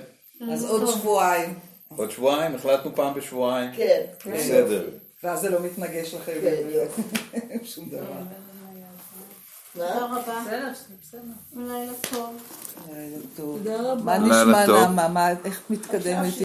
אז עוד שבועיים. עוד שבועיים, החלטנו פעם בשבועיים. כן. בסדר. ואז זה לא מתנגש לכם. כן, יופי. שום דבר. תודה רבה. בסדר, בסדר. לילה טוב. לילה טוב. תודה רבה. מה נשמע. נעמה? מה- איך מתקדמת?